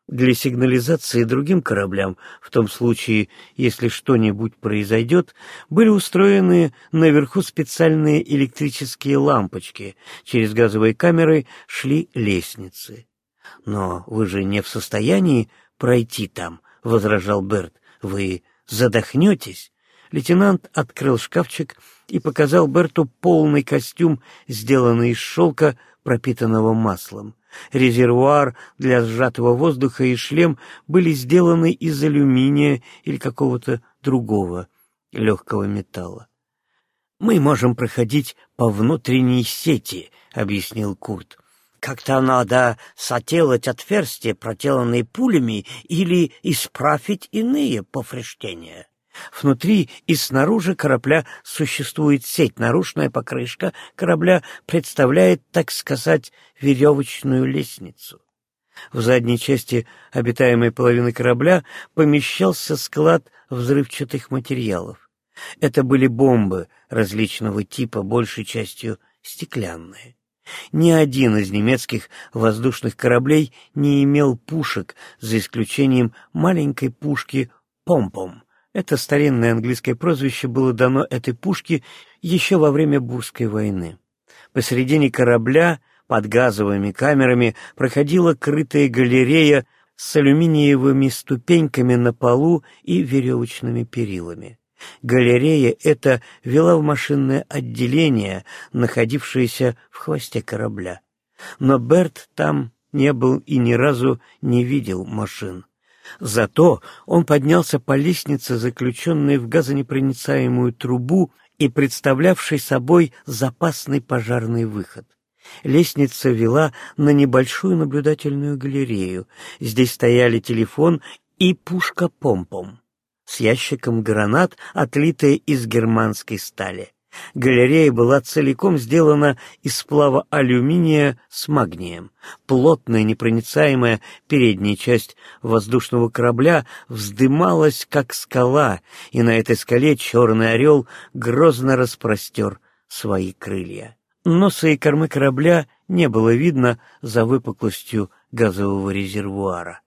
Для сигнализации другим кораблям, в том случае, если что-нибудь произойдет, были устроены наверху специальные электрические лампочки, через газовые камеры шли лестницы. «Но вы же не в состоянии пройти там», — возражал Берт. «Вы задохнетесь?» Лейтенант открыл шкафчик и показал Берту полный костюм, сделанный из шелка, пропитанного маслом. Резервуар для сжатого воздуха и шлем были сделаны из алюминия или какого-то другого легкого металла. «Мы можем проходить по внутренней сети», — объяснил Курт. «Как-то надо соделать отверстия, проделанные пулями, или исправить иные повреждения». Внутри и снаружи корабля существует сеть, наружная покрышка корабля представляет, так сказать, веревочную лестницу. В задней части обитаемой половины корабля помещался склад взрывчатых материалов. Это были бомбы различного типа, большей частью стеклянные. Ни один из немецких воздушных кораблей не имел пушек, за исключением маленькой пушки «Помпом», это старинное английское прозвище было дано этой пушке еще во время Бурской войны. Посередине корабля под газовыми камерами проходила крытая галерея с алюминиевыми ступеньками на полу и веревочными перилами. Галерея эта вела в машинное отделение, находившееся в хвосте корабля. Но Берт там не был и ни разу не видел машин. Зато он поднялся по лестнице, заключенной в газонепроницаемую трубу и представлявшей собой запасный пожарный выход. Лестница вела на небольшую наблюдательную галерею. Здесь стояли телефон и пушка помпом с ящиком гранат, отлитая из германской стали. Галерея была целиком сделана из сплава алюминия с магнием. Плотная, непроницаемая передняя часть воздушного корабля вздымалась, как скала, и на этой скале черный орел грозно распростер свои крылья. Носа и кормы корабля не было видно за выпуклостью газового резервуара.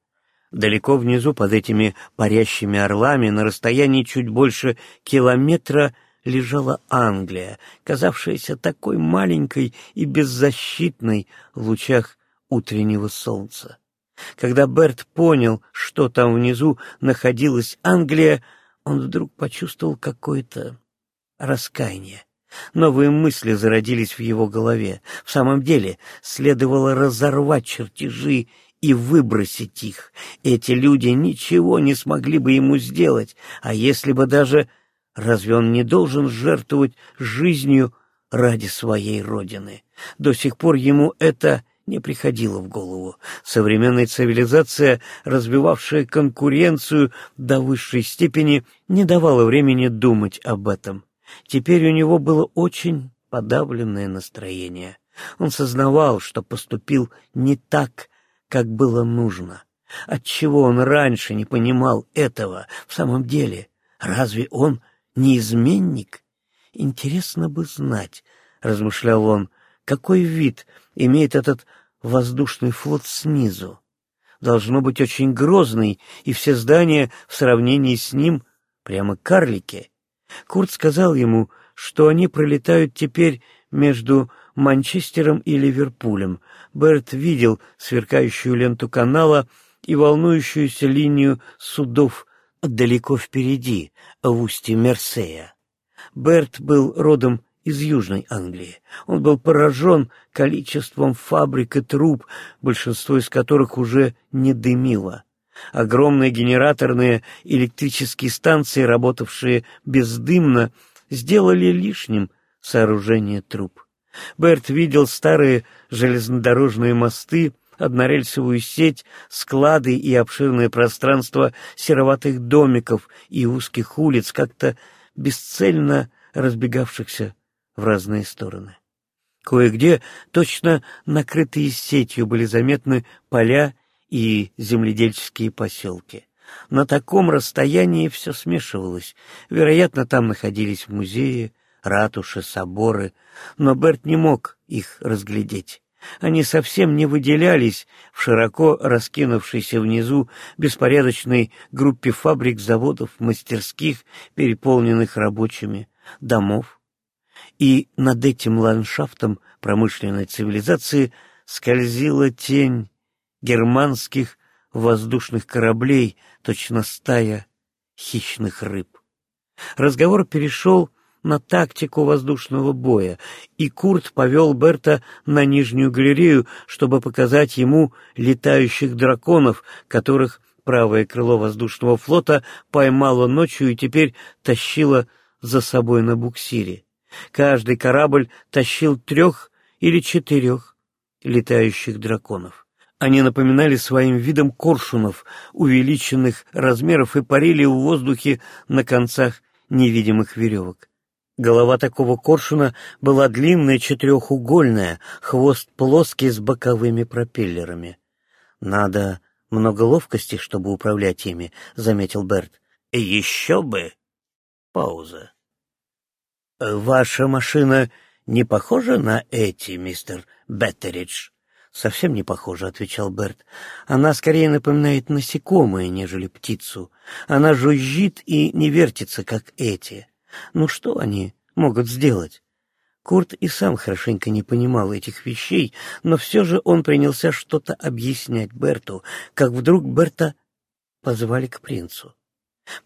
Далеко внизу, под этими парящими орлами, на расстоянии чуть больше километра, лежала Англия, казавшаяся такой маленькой и беззащитной в лучах утреннего солнца. Когда Берт понял, что там внизу находилась Англия, он вдруг почувствовал какое-то раскаяние. Новые мысли зародились в его голове. В самом деле, следовало разорвать чертежи и выбросить их. Эти люди ничего не смогли бы ему сделать, а если бы даже Разве он не должен жертвовать жизнью ради своей родины? До сих пор ему это не приходило в голову. Современная цивилизация, развивавшая конкуренцию до высшей степени, не давала времени думать об этом. Теперь у него было очень подавленное настроение. Он сознавал, что поступил не так, как было нужно. Отчего он раньше не понимал этого? В самом деле, разве он не изменник? Интересно бы знать, — размышлял он, — какой вид имеет этот воздушный флот снизу. Должно быть очень грозный, и все здания в сравнении с ним прямо карлики. Курт сказал ему, что они пролетают теперь между Манчестером и Ливерпулем. Берт видел сверкающую ленту канала и волнующуюся линию судов далеко впереди, в устье Мерсея. Берт был родом из Южной Англии. Он был поражен количеством фабрик и труб, большинство из которых уже не дымило. Огромные генераторные электрические станции, работавшие бездымно, сделали лишним сооружение труб. Берт видел старые железнодорожные мосты, однорельсовую сеть, склады и обширное пространство сероватых домиков и узких улиц, как-то бесцельно разбегавшихся в разные стороны. Кое-где, точно накрытые сетью, были заметны поля и земледельческие поселки. На таком расстоянии все смешивалось. Вероятно, там находились музеи, ратуши, соборы, но Берт не мог их разглядеть. Они совсем не выделялись в широко раскинувшейся внизу беспорядочной группе фабрик, заводов, мастерских, переполненных рабочими, домов. И над этим ландшафтом промышленной цивилизации скользила тень германских воздушных кораблей, точно стая хищных рыб. Разговор перешел на тактику воздушного боя, и Курт повел Берта на нижнюю галерею, чтобы показать ему летающих драконов, которых правое крыло воздушного флота поймало ночью и теперь тащило за собой на буксире. Каждый корабль тащил трех или четырех летающих драконов. Они напоминали своим видом коршунов, увеличенных размеров, и парили в воздухе на концах невидимых веревок. Голова такого коршуна была длинная, четырехугольная, хвост плоский с боковыми пропеллерами. «Надо много ловкости, чтобы управлять ими», — заметил Берт. «Еще бы!» Пауза. «Ваша машина не похожа на эти, мистер Беттеридж?» «Совсем не похожа», — отвечал Берт. «Она скорее напоминает насекомое, нежели птицу. Она жужжит и не вертится, как эти. Ну что они могут сделать?» Курт и сам хорошенько не понимал этих вещей, но все же он принялся что-то объяснять Берту, как вдруг Берта позвали к принцу.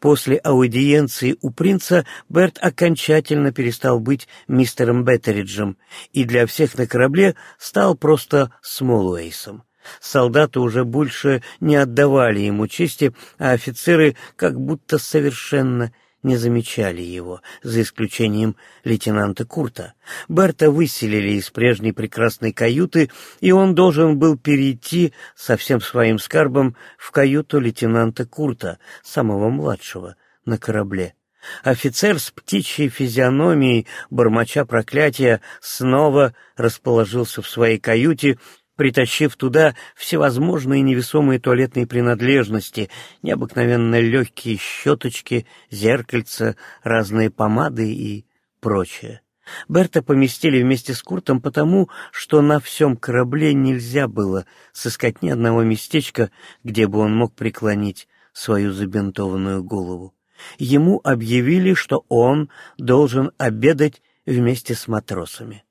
После аудиенции у принца Берт окончательно перестал быть мистером Беттериджем и для всех на корабле стал просто Смолуэйсом. Солдаты уже больше не отдавали ему чести, а офицеры как будто совершенно не замечали его, за исключением лейтенанта Курта. Берта выселили из прежней прекрасной каюты, и он должен был перейти со всем своим скарбом в каюту лейтенанта Курта, самого младшего, на корабле. Офицер с птичьей физиономией, бормоча проклятия, снова расположился в своей каюте, притащив туда всевозможные невесомые туалетные принадлежности, необыкновенно легкие щеточки, зеркальца, разные помады и прочее. Берта поместили вместе с Куртом потому, что на всем корабле нельзя было сыскать ни одного местечка, где бы он мог преклонить свою забинтованную голову. Ему объявили, что он должен обедать вместе с матросами.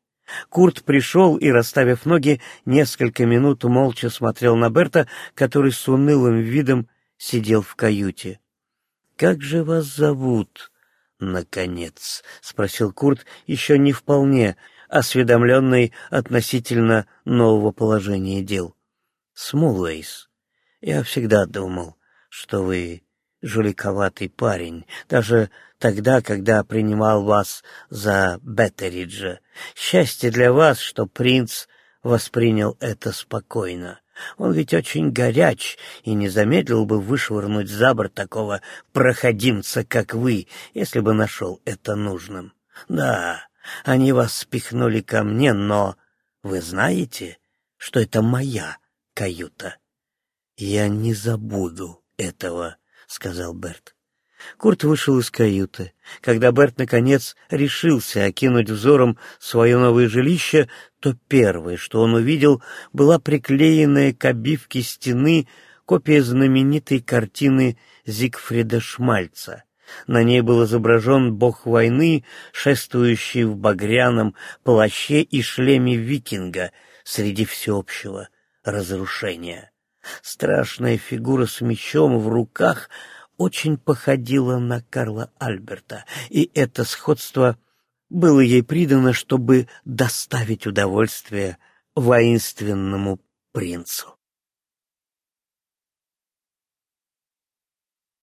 Курт пришел и, расставив ноги, несколько минут молча смотрел на Берта, который с унылым видом сидел в каюте. «Как же вас зовут?» «Наконец», — спросил Курт, еще не вполне осведомленный относительно нового положения дел. «Смолуэйс, я всегда думал, что вы жуликоватый парень, даже тогда, когда принимал вас за Беттериджа. Счастье для вас, что принц воспринял это спокойно. Он ведь очень горяч и не замедлил бы вышвырнуть за борт такого проходимца, как вы, если бы нашел это нужным. Да, они вас спихнули ко мне, но вы знаете, что это моя каюта? Я не забуду этого, сказал Берт. Курт вышел из каюты. Когда Берт, наконец, решился окинуть взором свое новое жилище, то первое, что он увидел, была приклеенная к обивке стены копия знаменитой картины Зигфрида Шмальца. На ней был изображен бог войны, шествующий в багряном плаще и шлеме викинга среди всеобщего разрушения. Страшная фигура с мечом в руках — очень походила на Карла Альберта, и это сходство было ей придано, чтобы доставить удовольствие воинственному принцу.